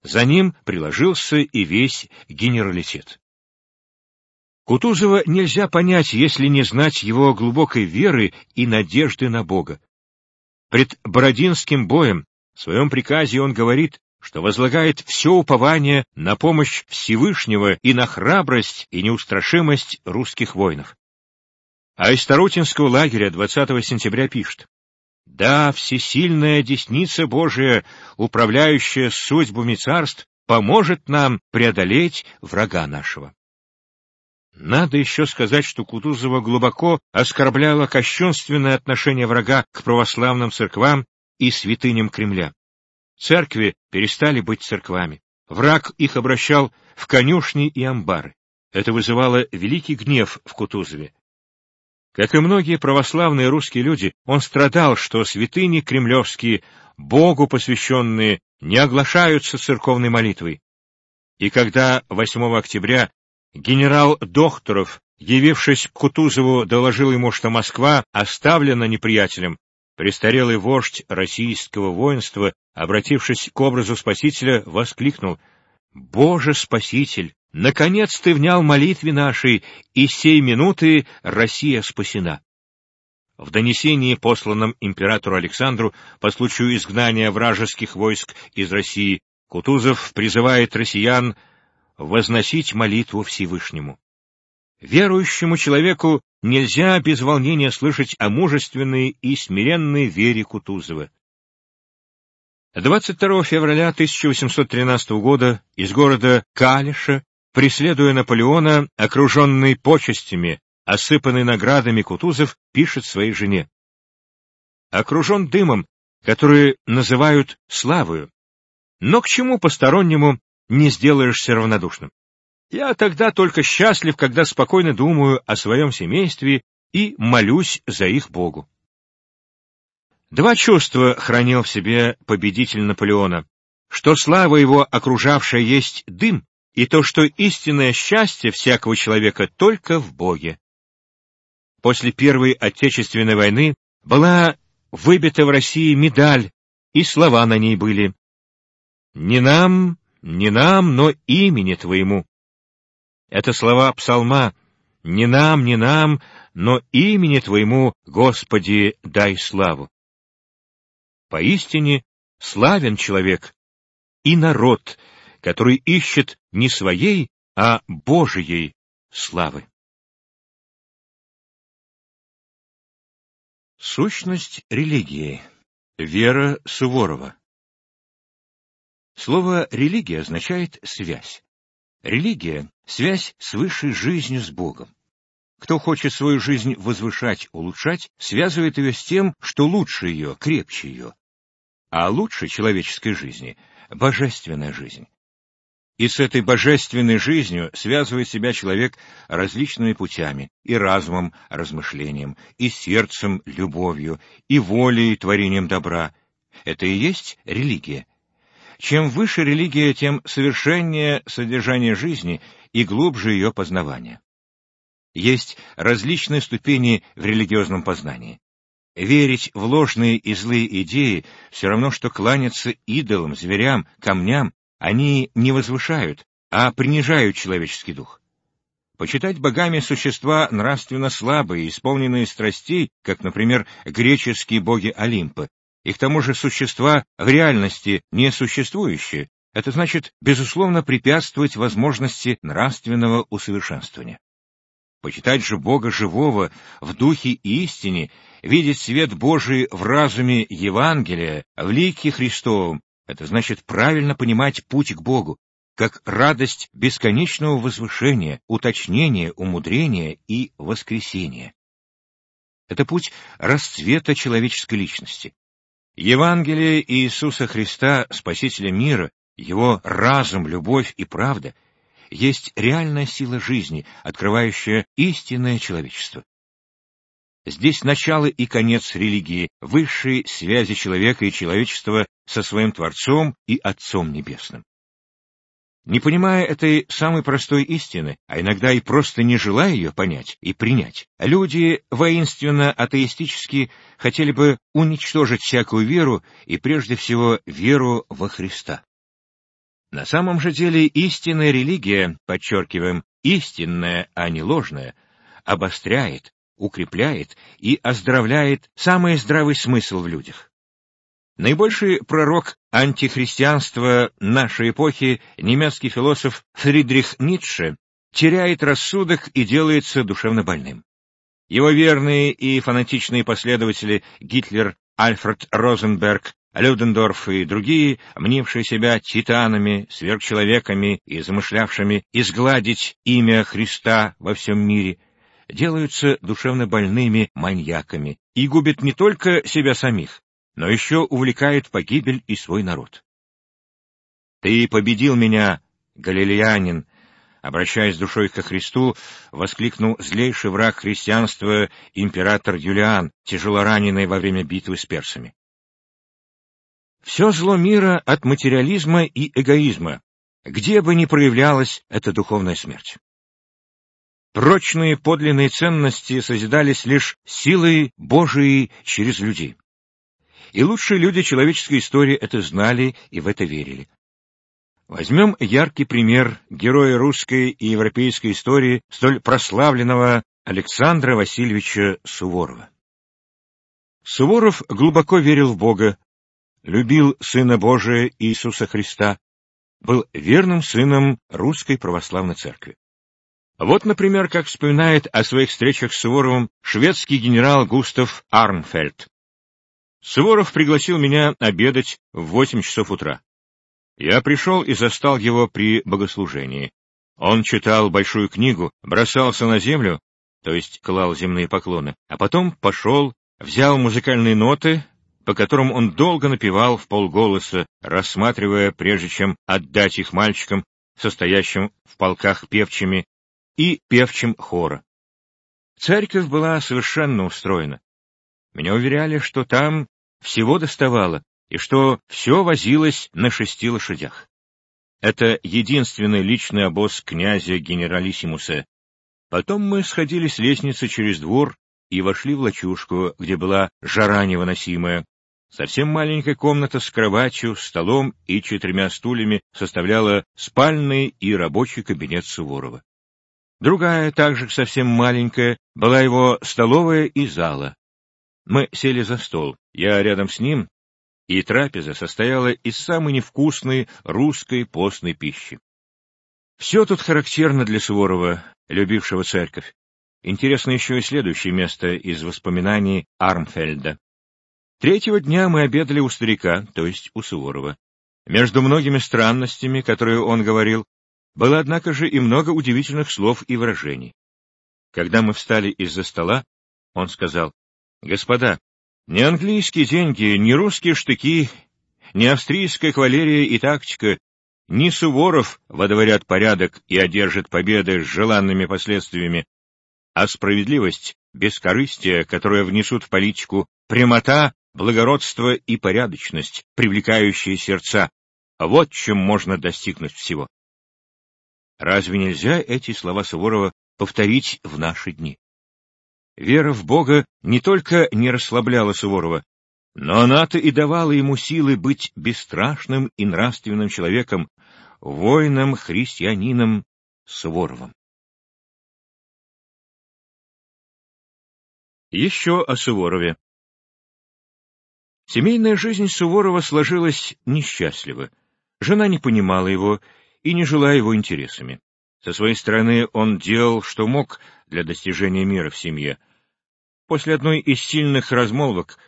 За ним приложился и весь генералитет. Кутузова нельзя понять, если не знать его глубокой веры и надежды на Бога. Пред Бородинским боем в своем приказе он говорит, что возлагает все упование на помощь Всевышнего и на храбрость и неустрашимость русских воинов. А из Тарутинского лагеря 20 сентября пишет, да, всесильная десница Божия, управляющая судьбами царств, поможет нам преодолеть врага нашего. Надо еще сказать, что Кутузова глубоко оскорбляло кощунственное отношение врага к православным церквам и святыням Кремля. Церкви перестали быть церквами. Враг их обращал в конюшни и амбары. Это вызывало великий гнев в Кутузове. Как и многие православные русские люди, он страдал, что святыни кремлевские, Богу посвященные, не оглашаются церковной молитвой. И когда 8 октября генерал Докторов, явившись к Кутузову, доложил ему, что Москва оставлена неприятелем, престарелый вождь российского воинства, обратившись к образу Спасителя, воскликнул «Боже Спаситель! Наконец ты внял молитве нашей, и сей минуты Россия спасена. В донесении, посланном императору Александру по случаю изгнания вражеских войск из России, Кутузов призывает россиян возносить молитву Всевышнему. Верующему человеку нельзя без волнения слышать о мужественной и смиренной вере Кутузова. 22 февраля 1813 года из города Калиша Преследуя Наполеона, окруженный почестями, осыпанный наградами Кутузов, пишет своей жене. Окружен дымом, который называют славою. Но к чему постороннему не сделаешься равнодушным? Я тогда только счастлив, когда спокойно думаю о своем семействе и молюсь за их Богу. Два чувства хранил в себе победитель Наполеона что слава его окружавшая есть дым, и то, что истинное счастье всякого человека только в Боге. После Первой Отечественной войны была выбита в России медаль, и слова на ней были «Не нам, не нам, но имени Твоему». Это слова псалма «Не нам, не нам, но имени Твоему, Господи, дай славу». Поистине славен человек и народ, который ищет не своей, а Божией славы. Сущность религии. Вера Суворова. Слово «религия» означает «связь». Религия — связь с высшей жизнью, с Богом. Кто хочет свою жизнь возвышать, улучшать, связывает ее с тем, что лучше ее, крепче ее. А лучше человеческой жизни — божественная жизнь. И с этой божественной жизнью связывает себя человек различными путями, и разумом, размышлением, и сердцем, любовью, и волей, творением добра. Это и есть религия. Чем выше религия, тем совершеннее содержание жизни и глубже ее познавание. Есть различные ступени в религиозном познании. Верить в ложные и злые идеи все равно, что кланяться идолам, зверям, камням, они не возвышают, а принижают человеческий дух. Почитать богами существа нравственно слабые, исполненные страстей, как, например, греческие боги Олимпа, и к тому же существа в реальности не существующие, это значит, безусловно, препятствовать возможности нравственного усовершенствования. Почитать же Бога живого в духе и истине, видеть свет Божий в разуме Евангелия, в лике Христовом, это значит правильно понимать путь к Богу, как радость бесконечного возвышения, уточнения, умудрения и воскресения. Это путь расцвета человеческой личности. Евангелие Иисуса Христа, Спасителя мира, Его разум, любовь и правда есть реальная сила жизни, открывающая истинное человечество. Здесь начало и конец религии, высшей связи человека и человечества со своим Творцом и Отцом Небесным. Не понимая этой самой простой истины, а иногда и просто не желая ее понять и принять, люди воинственно-атеистически хотели бы уничтожить всякую веру и прежде всего веру во Христа. На самом же деле истинная религия, подчеркиваем, истинная, а не ложная, обостряет, укрепляет и оздоровляет самый здравый смысл в людях. Наибольший пророк антихристианства нашей эпохи, немецкий философ Фридрих Ницше, теряет рассудок и делается душевно больным. Его верные и фанатичные последователи Гитлер, Альфред Розенберг, Людендорф и другие, мнившие себя титанами, сверхчеловеками и замышлявшими изгладить имя Христа во всем мире — делаются душевно больными маньяками и губят не только себя самих, но еще увлекают в погибель и свой народ. «Ты победил меня, галилеянин!» Обращаясь душой ко Христу, воскликнул злейший враг христианства император Юлиан, тяжело раненый во время битвы с персами. Все зло мира от материализма и эгоизма, где бы ни проявлялась эта духовная смерть. Прочные подлинные ценности созидались лишь силой Божией через людей. И лучшие люди человеческой истории это знали и в это верили. Возьмем яркий пример героя русской и европейской истории, столь прославленного Александра Васильевича Суворова. Суворов глубоко верил в Бога, любил Сына Божия Иисуса Христа, был верным сыном Русской Православной Церкви. Вот, например, как вспоминает о своих встречах с Суворовым шведский генерал Густав Арнфельд. Суворов пригласил меня обедать в восемь часов утра. Я пришел и застал его при богослужении. Он читал большую книгу, бросался на землю, то есть клал земные поклоны, а потом пошел, взял музыкальные ноты, по которым он долго напевал в полголоса, рассматривая, прежде чем отдать их мальчикам, состоящим в полках певчими, и певчим хора. Церковь была совершенно устроена. Меня уверяли, что там всего доставало, и что все возилось на шести лошадях. Это единственный личный обоз князя генералиссимуса. Потом мы сходили с лестницы через двор и вошли в лачушку, где была жара невыносимая. Совсем маленькая комната с кроватью, столом и четырьмя стульями составляла спальный и рабочий кабинет Суворова. Другая, также совсем маленькая, была его столовая и зала. Мы сели за стол, я рядом с ним, и трапеза состояла из самой невкусной русской постной пищи. Все тут характерно для Суворова, любившего церковь. Интересно еще и следующее место из воспоминаний Армфельда. Третьего дня мы обедали у старика, то есть у Суворова. Между многими странностями, которые он говорил, было, однако же, и много удивительных слов и выражений. Когда мы встали из-за стола, он сказал, «Господа, ни английские деньги, ни русские штыки, ни австрийская кавалерия и тактика, ни Суворов водоворят порядок и одержат победы с желанными последствиями, а справедливость, бескорыстие, которое внесут в политику, прямота, благородство и порядочность, привлекающие сердца, вот чем можно достигнуть всего. Разве нельзя эти слова Суворова повторить в наши дни? Вера в Бога не только не расслабляла Суворова, но она-то и давала ему силы быть бесстрашным и нравственным человеком, воином-христианином Суворовым. Еще о Суворове. Семейная жизнь Суворова сложилась несчастливо. Жена не понимала его и не жила его интересами. Со своей стороны он делал, что мог для достижения мира в семье. После одной из сильных размолвок,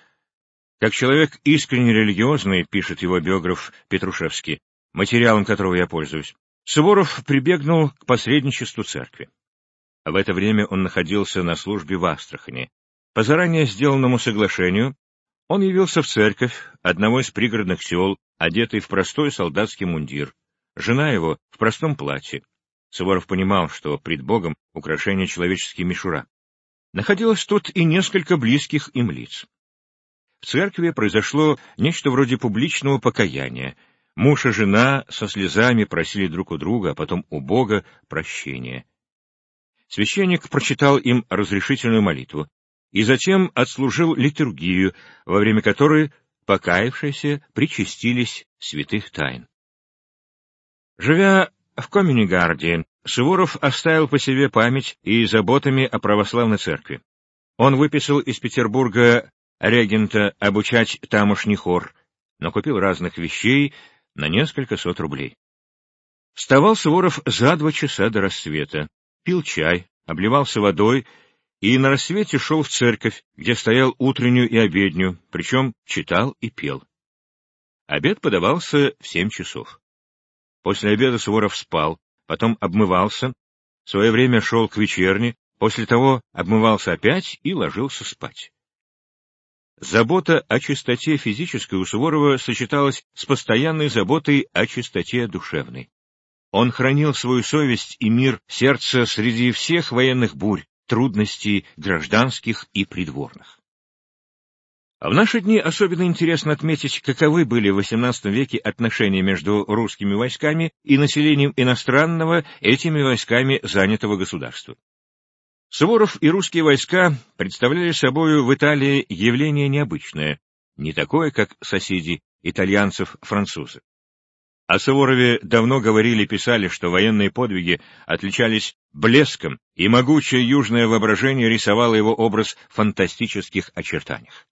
как человек искренне религиозный, пишет его биограф Петрушевский, материалом которого я пользуюсь, Суворов прибегнул к посредничеству церкви. В это время он находился на службе в Астрахани. По заранее сделанному соглашению он явился в церковь одного из пригородных сел, одетый в простой солдатский мундир, жена его в простом платье. Суворов понимал, что пред Богом украшение человеческие мишура. Находилось тут и несколько близких им лиц. В церкви произошло нечто вроде публичного покаяния. Муж и жена со слезами просили друг у друга, а потом у Бога прощения. Священник прочитал им разрешительную молитву и затем отслужил литургию, во время которой покаявшиеся причастились святых тайн. Живя в Коммюнигарде, Суворов оставил по себе память и заботами о православной церкви. Он выписал из Петербурга регента обучать тамошний хор, но купил разных вещей на несколько сот рублей. Вставал Суворов за два часа до рассвета, пил чай, обливался водой и на рассвете шел в церковь, где стоял утреннюю и обедню, причем читал и пел. Обед подавался в семь часов. После обеда Суворов спал, потом обмывался, в свое время шел к вечерне, после того обмывался опять и ложился спать. Забота о чистоте физической у Суворова сочеталась с постоянной заботой о чистоте душевной. Он хранил свою совесть и мир сердца среди всех военных бурь, трудностей гражданских и придворных. А в наши дни особенно интересно отметить, каковы были в XVIII веке отношения между русскими войсками и населением иностранного этими войсками занятого государства. Суворов и русские войска представляли собою в Италии явление необычное, не такое, как соседи итальянцев французы. О Суворове давно говорили и писали, что военные подвиги отличались блеском, и могучее южное воображение рисовало его образ в фантастических очертаниях.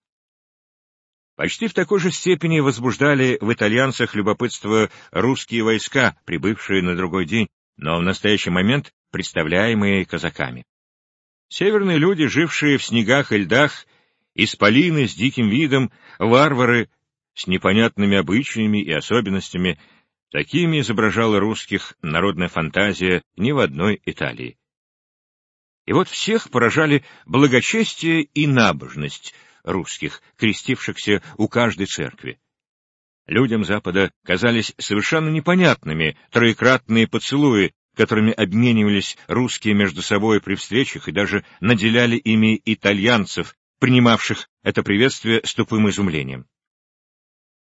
Почти в такой же степени возбуждали в итальянцах любопытство русские войска, прибывшие на другой день, но в настоящий момент представляемые казаками. Северные люди, жившие в снегах и льдах, исполины с диким видом, варвары с непонятными обычаями и особенностями, Такими изображала русских народная фантазия ни в одной Италии. И вот всех поражали благочестие и набожность русских, крестившихся у каждой церкви. Людям Запада казались совершенно непонятными троекратные поцелуи, которыми обменивались русские между собой при встречах и даже наделяли ими итальянцев, принимавших это приветствие с тупым изумлением.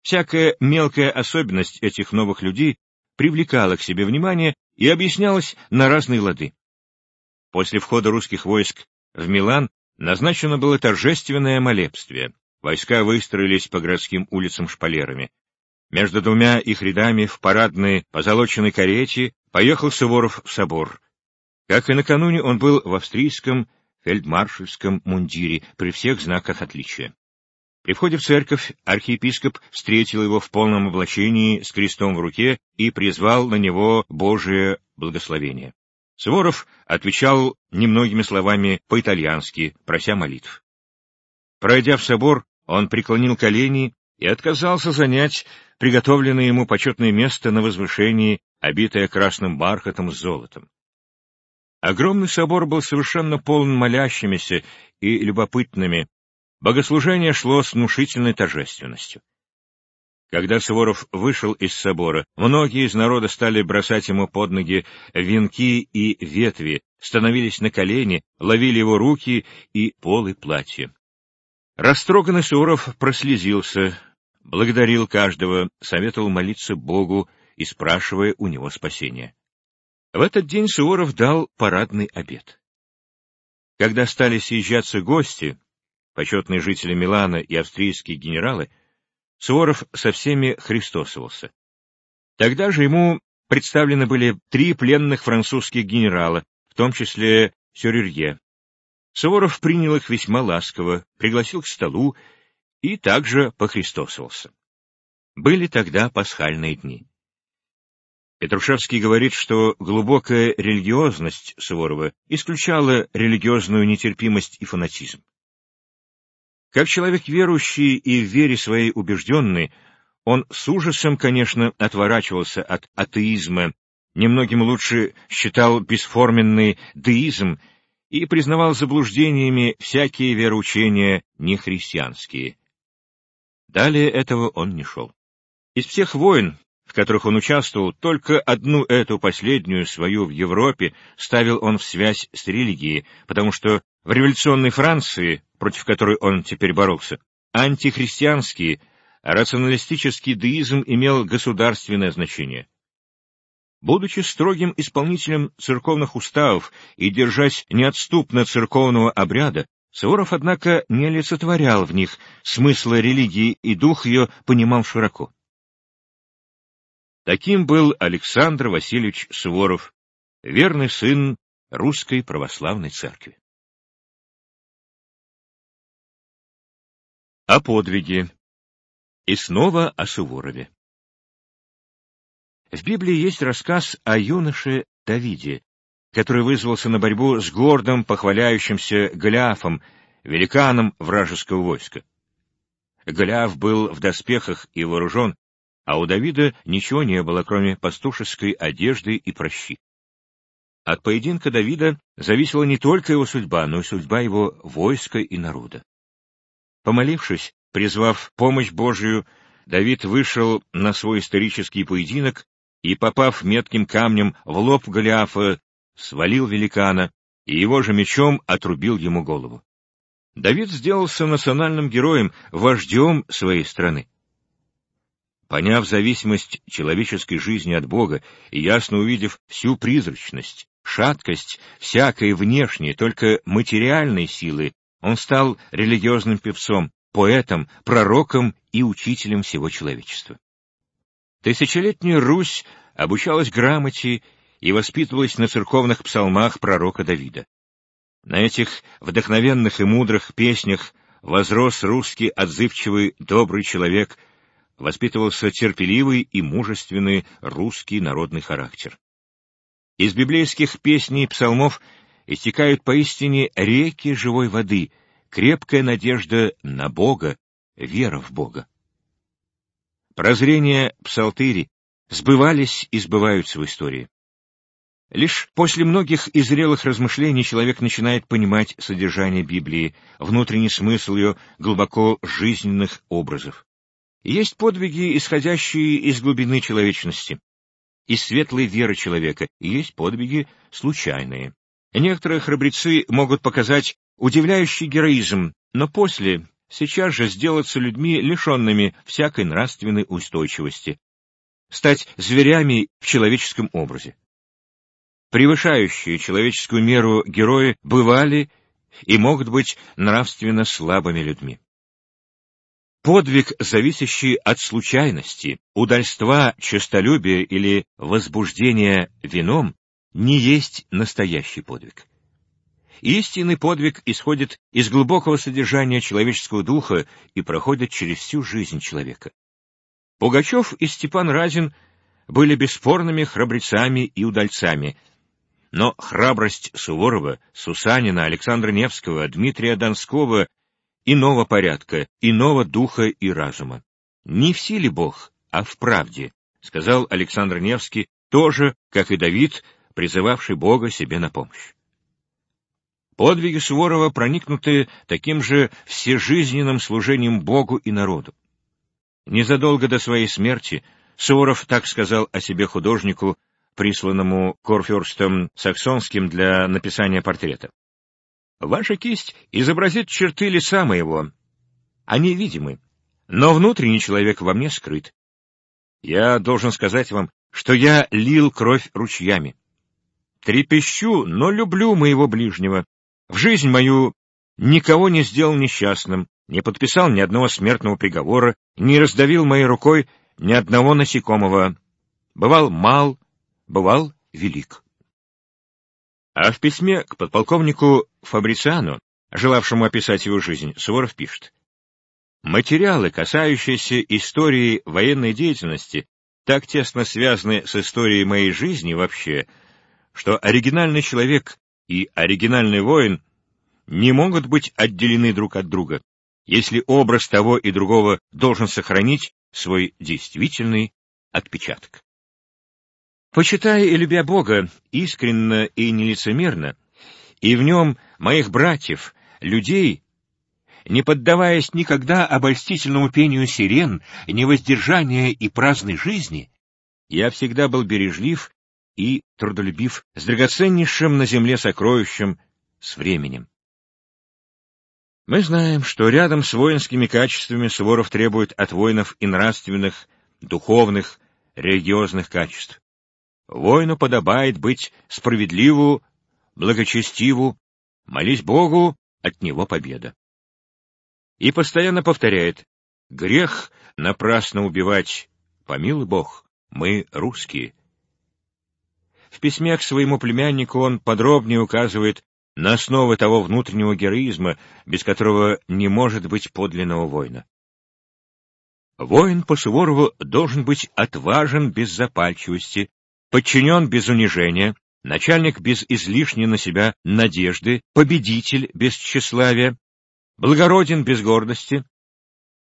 Всякая мелкая особенность этих новых людей привлекала к себе внимание и объяснялась на разные лады. После входа русских войск в Милан назначено было торжественное молебствие. Войска выстроились по городским улицам шпалерами. Между двумя их рядами в парадной позолоченной карете поехал Суворов в собор. Как и накануне, он был в австрийском фельдмаршальском мундире при всех знаках отличия. При входе в церковь архиепископ встретил его в полном облачении с крестом в руке и призвал на него Божие благословение. Суворов отвечал немногими словами по-итальянски, прося молитв. Пройдя в собор, он преклонил колени и отказался занять приготовленное ему почетное место на возвышении, обитое красным бархатом с золотом. Огромный собор был совершенно полон молящимися и любопытными. Богослужение шло с внушительной торжественностью. Когда Суворов вышел из собора, многие из народа стали бросать ему под ноги венки и ветви, становились на колени, ловили его руки и полы платья. Растроганный Суворов прослезился, благодарил каждого, советовал молиться Богу и спрашивая у него спасения. В этот день Суворов дал парадный обед. Когда стали съезжаться гости, почетные жители Милана и австрийские генералы, Суворов со всеми христосовался. Тогда же ему представлены были три пленных французских генерала, в том числе Сюрюрье. Суворов принял их весьма ласково, пригласил к столу и также похристосовался. Были тогда пасхальные дни. Петрушевский говорит, что глубокая религиозность Суворова исключала религиозную нетерпимость и фанатизм. Как человек верующий и в вере своей убежденный, он с ужасом, конечно, отворачивался от атеизма, немногим лучше считал бесформенный деизм и признавал заблуждениями всякие вероучения нехристианские. Далее этого он не шел. Из всех войн, в которых он участвовал, только одну эту последнюю свою в Европе ставил он в связь с религией, потому что в революционной Франции, против которой он теперь боролся, антихристианский, рационалистический деизм имел государственное значение. Будучи строгим исполнителем церковных уставов и держась неотступно церковного обряда, Суворов, однако, не олицетворял в них смысла религии и дух ее понимал широко. Таким был Александр Васильевич Суворов, верный сын Русской Православной Церкви. О подвиге. И снова о Суворове. В Библии есть рассказ о юноше Давиде, который вызвался на борьбу с гордым, похваляющимся Голиафом, великаном вражеского войска. Голиаф был в доспехах и вооружен а у Давида ничего не было, кроме пастушеской одежды и прощи. От поединка Давида зависела не только его судьба, но и судьба его войска и народа. Помолившись, призвав помощь Божию, Давид вышел на свой исторический поединок и, попав метким камнем в лоб Голиафа, свалил великана и его же мечом отрубил ему голову. Давид сделался национальным героем, вождем своей страны. Поняв зависимость человеческой жизни от Бога и ясно увидев всю призрачность, шаткость всякой внешней, только материальной силы, он стал религиозным певцом, поэтом, пророком и учителем всего человечества. Тысячелетняя Русь обучалась грамоте и воспитывалась на церковных псалмах пророка Давида. На этих вдохновенных и мудрых песнях возрос русский отзывчивый добрый человек воспитывался терпеливый и мужественный русский народный характер. Из библейских песней и псалмов истекают поистине реки живой воды, крепкая надежда на Бога, вера в Бога. Прозрения псалтыри сбывались и сбываются в истории. Лишь после многих и зрелых размышлений человек начинает понимать содержание Библии, внутренний смысл ее глубоко жизненных образов. Есть подвиги, исходящие из глубины человечности, из светлой веры человека, есть подвиги случайные. Некоторые храбрецы могут показать удивляющий героизм, но после, сейчас же сделаться людьми, лишенными всякой нравственной устойчивости, стать зверями в человеческом образе. Превышающие человеческую меру герои бывали и могут быть нравственно слабыми людьми. Подвиг, зависящий от случайности, удальства, честолюбия или возбуждения вином, не есть настоящий подвиг. Истинный подвиг исходит из глубокого содержания человеческого духа и проходит через всю жизнь человека. Пугачев и Степан Разин были бесспорными храбрецами и удальцами, но храбрость Суворова, Сусанина, Александра Невского, Дмитрия Донского иного порядка, иного духа и разума. Не в силе Бог, а в правде, сказал Александр Невский, тоже, как и Давид, призывавший Бога себе на помощь. Подвиги Суворова проникнуты таким же всежизненным служением Богу и народу. Незадолго до своей смерти Суворов так сказал о себе художнику, присланному Корфюрстом Саксонским для написания портрета. «Ваша кисть изобразит черты лица моего. Они видимы, но внутренний человек во мне скрыт. Я должен сказать вам, что я лил кровь ручьями. Трепещу, но люблю моего ближнего. В жизнь мою никого не сделал несчастным, не подписал ни одного смертного приговора, не раздавил моей рукой ни одного насекомого. Бывал мал, бывал велик. А в письме к подполковнику Фабрициану, желавшему описать его жизнь, Суворов пишет. Материалы, касающиеся истории военной деятельности, так тесно связаны с историей моей жизни вообще, что оригинальный человек и оригинальный воин не могут быть отделены друг от друга, если образ того и другого должен сохранить свой действительный отпечаток. Почитая и любя Бога искренно и нелицемерно, и в нем моих братьев, людей, не поддаваясь никогда обольстительному пению сирен, невоздержания и праздной жизни, я всегда был бережлив и трудолюбив с драгоценнейшим на земле сокровищем, с временем. Мы знаем, что рядом с воинскими качествами Суворов требует от воинов и нравственных, духовных, религиозных качеств. Воину подобает быть справедливу, благочестиву, молись Богу, от него победа. И постоянно повторяет, грех напрасно убивать, помилуй Бог, мы русские. В письме к своему племяннику он подробнее указывает на основы того внутреннего героизма, без которого не может быть подлинного воина. Воин по Суворову должен быть отважен без запальчивости, подчинен без унижения, начальник без излишней на себя надежды, победитель без тщеславия, благороден без гордости,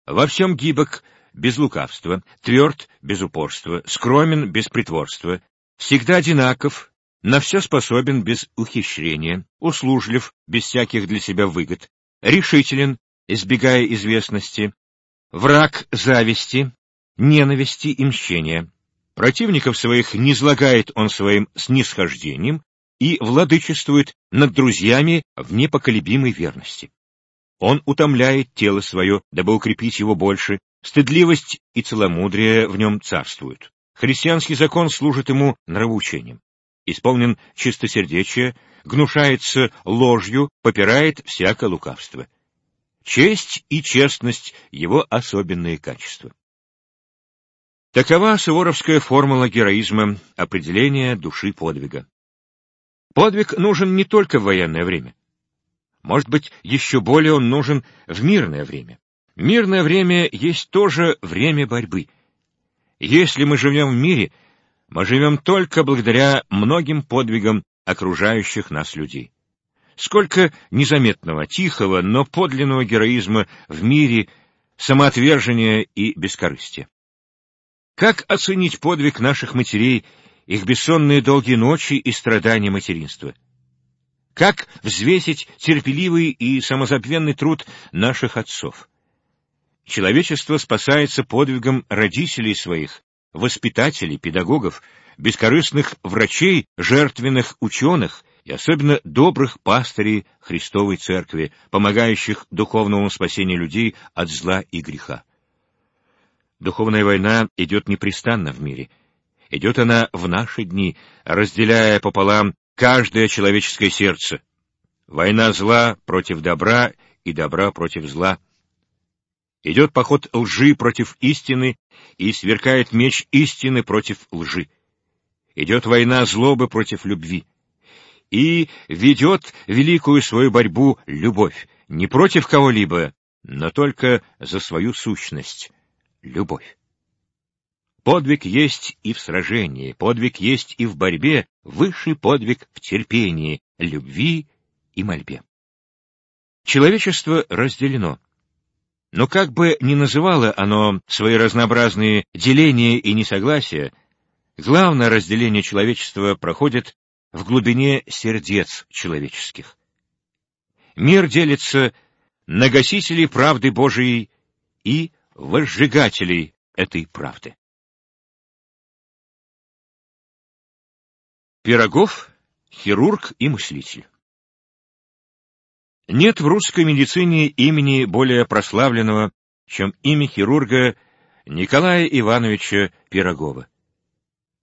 во всем гибок без лукавства, тверд без упорства, скромен без притворства, всегда одинаков, на все способен без ухищрения, услужлив, без всяких для себя выгод, решителен, избегая известности, враг зависти, ненависти и мщения. Противников своих не злагает он своим снисхождением и владычествует над друзьями в непоколебимой верности. Он утомляет тело свое, дабы укрепить его больше, стыдливость и целомудрие в нем царствуют. Христианский закон служит ему нравоучением исполнен чистосердечия, гнушается ложью, попирает всякое лукавство. Честь и честность — его особенные качества. Такова суворовская формула героизма, определения души подвига. Подвиг нужен не только в военное время. Может быть, еще более он нужен в мирное время. Мирное время есть тоже время борьбы. Если мы живем в мире, мы живем только благодаря многим подвигам окружающих нас людей. Сколько незаметного, тихого, но подлинного героизма в мире, самоотвержения и бескорыстия. Как оценить подвиг наших матерей, их бессонные долгие ночи и страдания материнства? Как взвесить терпеливый и самозабвенный труд наших отцов? Человечество спасается подвигом родителей своих, воспитателей, педагогов, бескорыстных врачей, жертвенных ученых, и особенно добрых пастырей Христовой Церкви, помогающих духовному спасению людей от зла и греха. Духовная война идет непрестанно в мире. Идет она в наши дни, разделяя пополам каждое человеческое сердце. Война зла против добра и добра против зла. Идет поход лжи против истины и сверкает меч истины против лжи. Идет война злобы против любви и ведет великую свою борьбу любовь, не против кого-либо, но только за свою сущность — любовь. Подвиг есть и в сражении, подвиг есть и в борьбе, высший подвиг в терпении, любви и мольбе. Человечество разделено. Но как бы ни называло оно свои разнообразные деления и несогласия, главное разделение человечества проходит в глубине сердец человеческих. Мир делится на гасителей правды Божией и возжигателей этой правды. Пирогов — хирург и мыслитель. Нет в русской медицине имени более прославленного, чем имя хирурга Николая Ивановича Пирогова.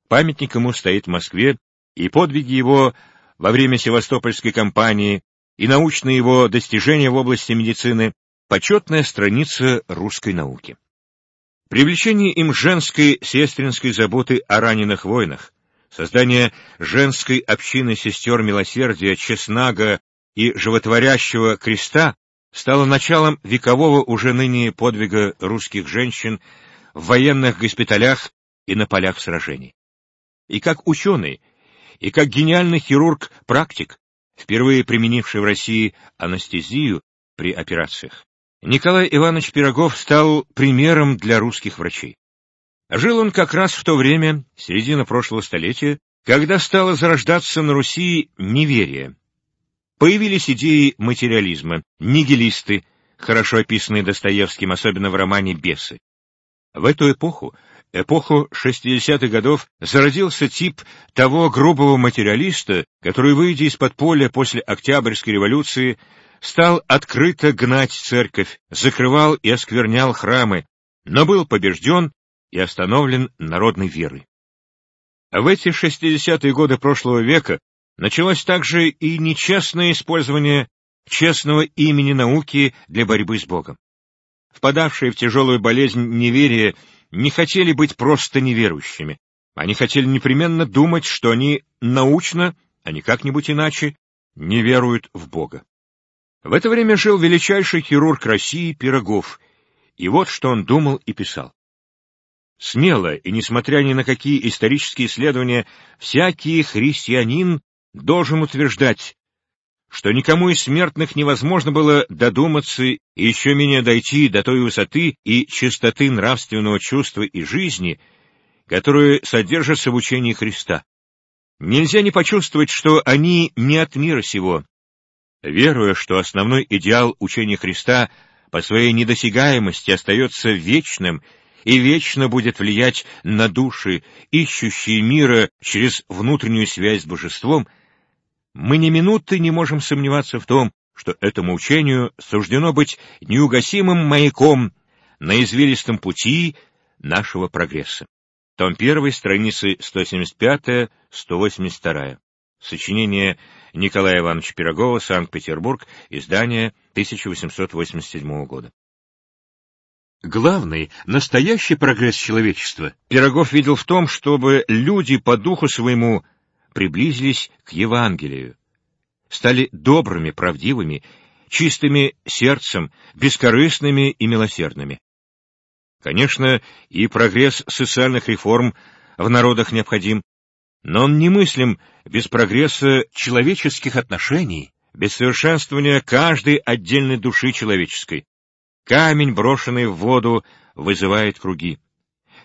Памятник ему стоит в Москве и подвиги его во время Севастопольской кампании, и научные его достижения в области медицины — почетная страница русской науки. Привлечение им женской сестринской заботы о раненых войнах, создание женской общины сестер милосердия, честнага и животворящего креста стало началом векового уже ныне подвига русских женщин в военных госпиталях и на полях сражений. И как ученый, и как гениальный хирург-практик, впервые применивший в России анестезию при операциях, Николай Иванович Пирогов стал примером для русских врачей. Жил он как раз в то время, середина прошлого столетия, когда стало зарождаться на Руси неверие. Появились идеи материализма, нигилисты, хорошо описанные Достоевским, особенно в романе «Бесы». В эту эпоху эпоху 60-х годов зародился тип того грубого материалиста, который, выйдя из подполья после Октябрьской революции, стал открыто гнать церковь, закрывал и осквернял храмы, но был побежден и остановлен народной верой. В эти 60-е годы прошлого века началось также и нечестное использование честного имени науки для борьбы с Богом. Впадавшие в тяжелую болезнь неверия не хотели быть просто неверующими. Они хотели непременно думать, что они научно, а не как-нибудь иначе, не веруют в Бога. В это время жил величайший хирург России Пирогов, и вот что он думал и писал. Смело и несмотря ни на какие исторические исследования, всякий христианин должен утверждать, что никому из смертных невозможно было додуматься и еще менее дойти до той высоты и чистоты нравственного чувства и жизни, которые содержатся в учении Христа. Нельзя не почувствовать, что они не от мира сего. Веруя, что основной идеал учения Христа по своей недосягаемости остается вечным и вечно будет влиять на души, ищущие мира через внутреннюю связь с Божеством — мы ни минуты не можем сомневаться в том, что этому учению суждено быть неугасимым маяком на извилистом пути нашего прогресса. Том 1, страницы 175-182. Сочинение Николая Ивановича Пирогова, Санкт-Петербург, издание 1887 года. Главный, настоящий прогресс человечества Пирогов видел в том, чтобы люди по духу своему приблизились к Евангелию, стали добрыми, правдивыми, чистыми сердцем, бескорыстными и милосердными. Конечно, и прогресс социальных реформ в народах необходим, но он немыслим без прогресса человеческих отношений, без совершенствования каждой отдельной души человеческой. Камень, брошенный в воду, вызывает круги.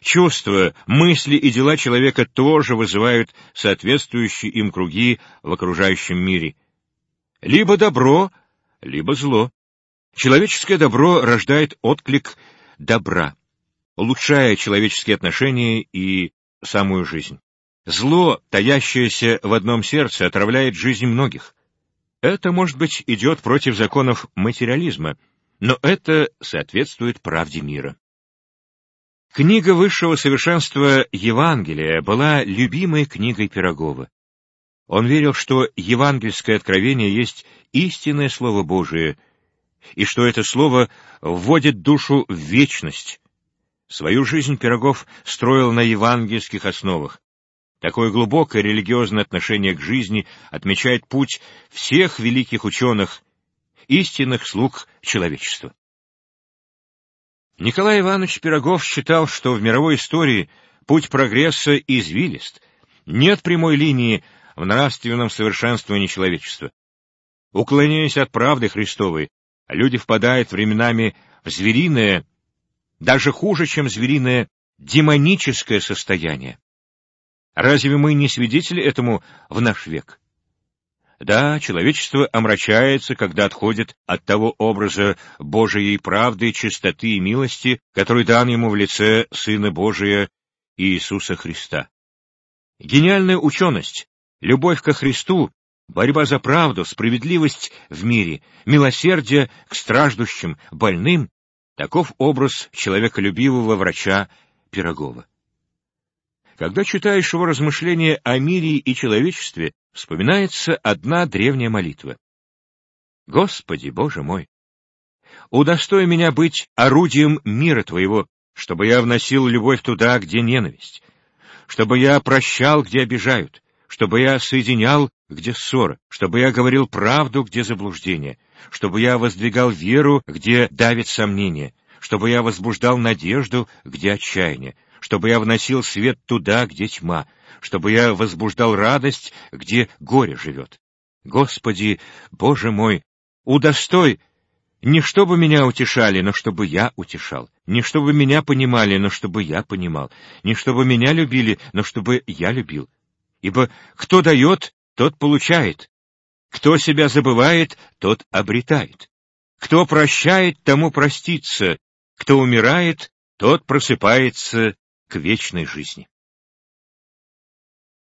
Чувства, мысли и дела человека тоже вызывают соответствующие им круги в окружающем мире. Либо добро, либо зло. Человеческое добро рождает отклик добра, улучшая человеческие отношения и самую жизнь. Зло, таящееся в одном сердце, отравляет жизнь многих. Это, может быть, идет против законов материализма, но это соответствует правде мира. Книга высшего совершенства Евангелия была любимой книгой Пирогова. Он верил, что евангельское откровение есть истинное Слово Божие, и что это Слово вводит душу в вечность. Свою жизнь Пирогов строил на евангельских основах. Такое глубокое религиозное отношение к жизни отмечает путь всех великих ученых, истинных слуг человечества. Николай Иванович Пирогов считал, что в мировой истории путь прогресса извилист, нет прямой линии в нравственном совершенствовании человечества. Уклоняясь от правды Христовой, люди впадают временами в звериное, даже хуже, чем звериное, демоническое состояние. Разве мы не свидетели этому в наш век? Да, человечество омрачается, когда отходит от того образа Божией правды, чистоты и милости, который дан ему в лице Сына Божия Иисуса Христа. Гениальная ученость, любовь ко Христу, борьба за правду, справедливость в мире, милосердие к страждущим, больным — таков образ человеколюбивого врача Пирогова. Когда читаешь его размышления о мире и человечестве, вспоминается одна древняя молитва. «Господи, Боже мой! Удостой меня быть орудием мира Твоего, чтобы я вносил любовь туда, где ненависть, чтобы я прощал, где обижают, чтобы я соединял, где ссора, чтобы я говорил правду, где заблуждение, чтобы я воздвигал веру, где давит сомнение, чтобы я возбуждал надежду, где отчаяние, чтобы я вносил свет туда, где тьма, чтобы я возбуждал радость, где горе живет. Господи, Боже мой, удостой, не чтобы меня утешали, но чтобы я утешал, не чтобы меня понимали, но чтобы я понимал, не чтобы меня любили, но чтобы я любил. Ибо кто дает, тот получает, кто себя забывает, тот обретает. Кто прощает, тому простится, кто умирает, тот просыпается к вечной жизни.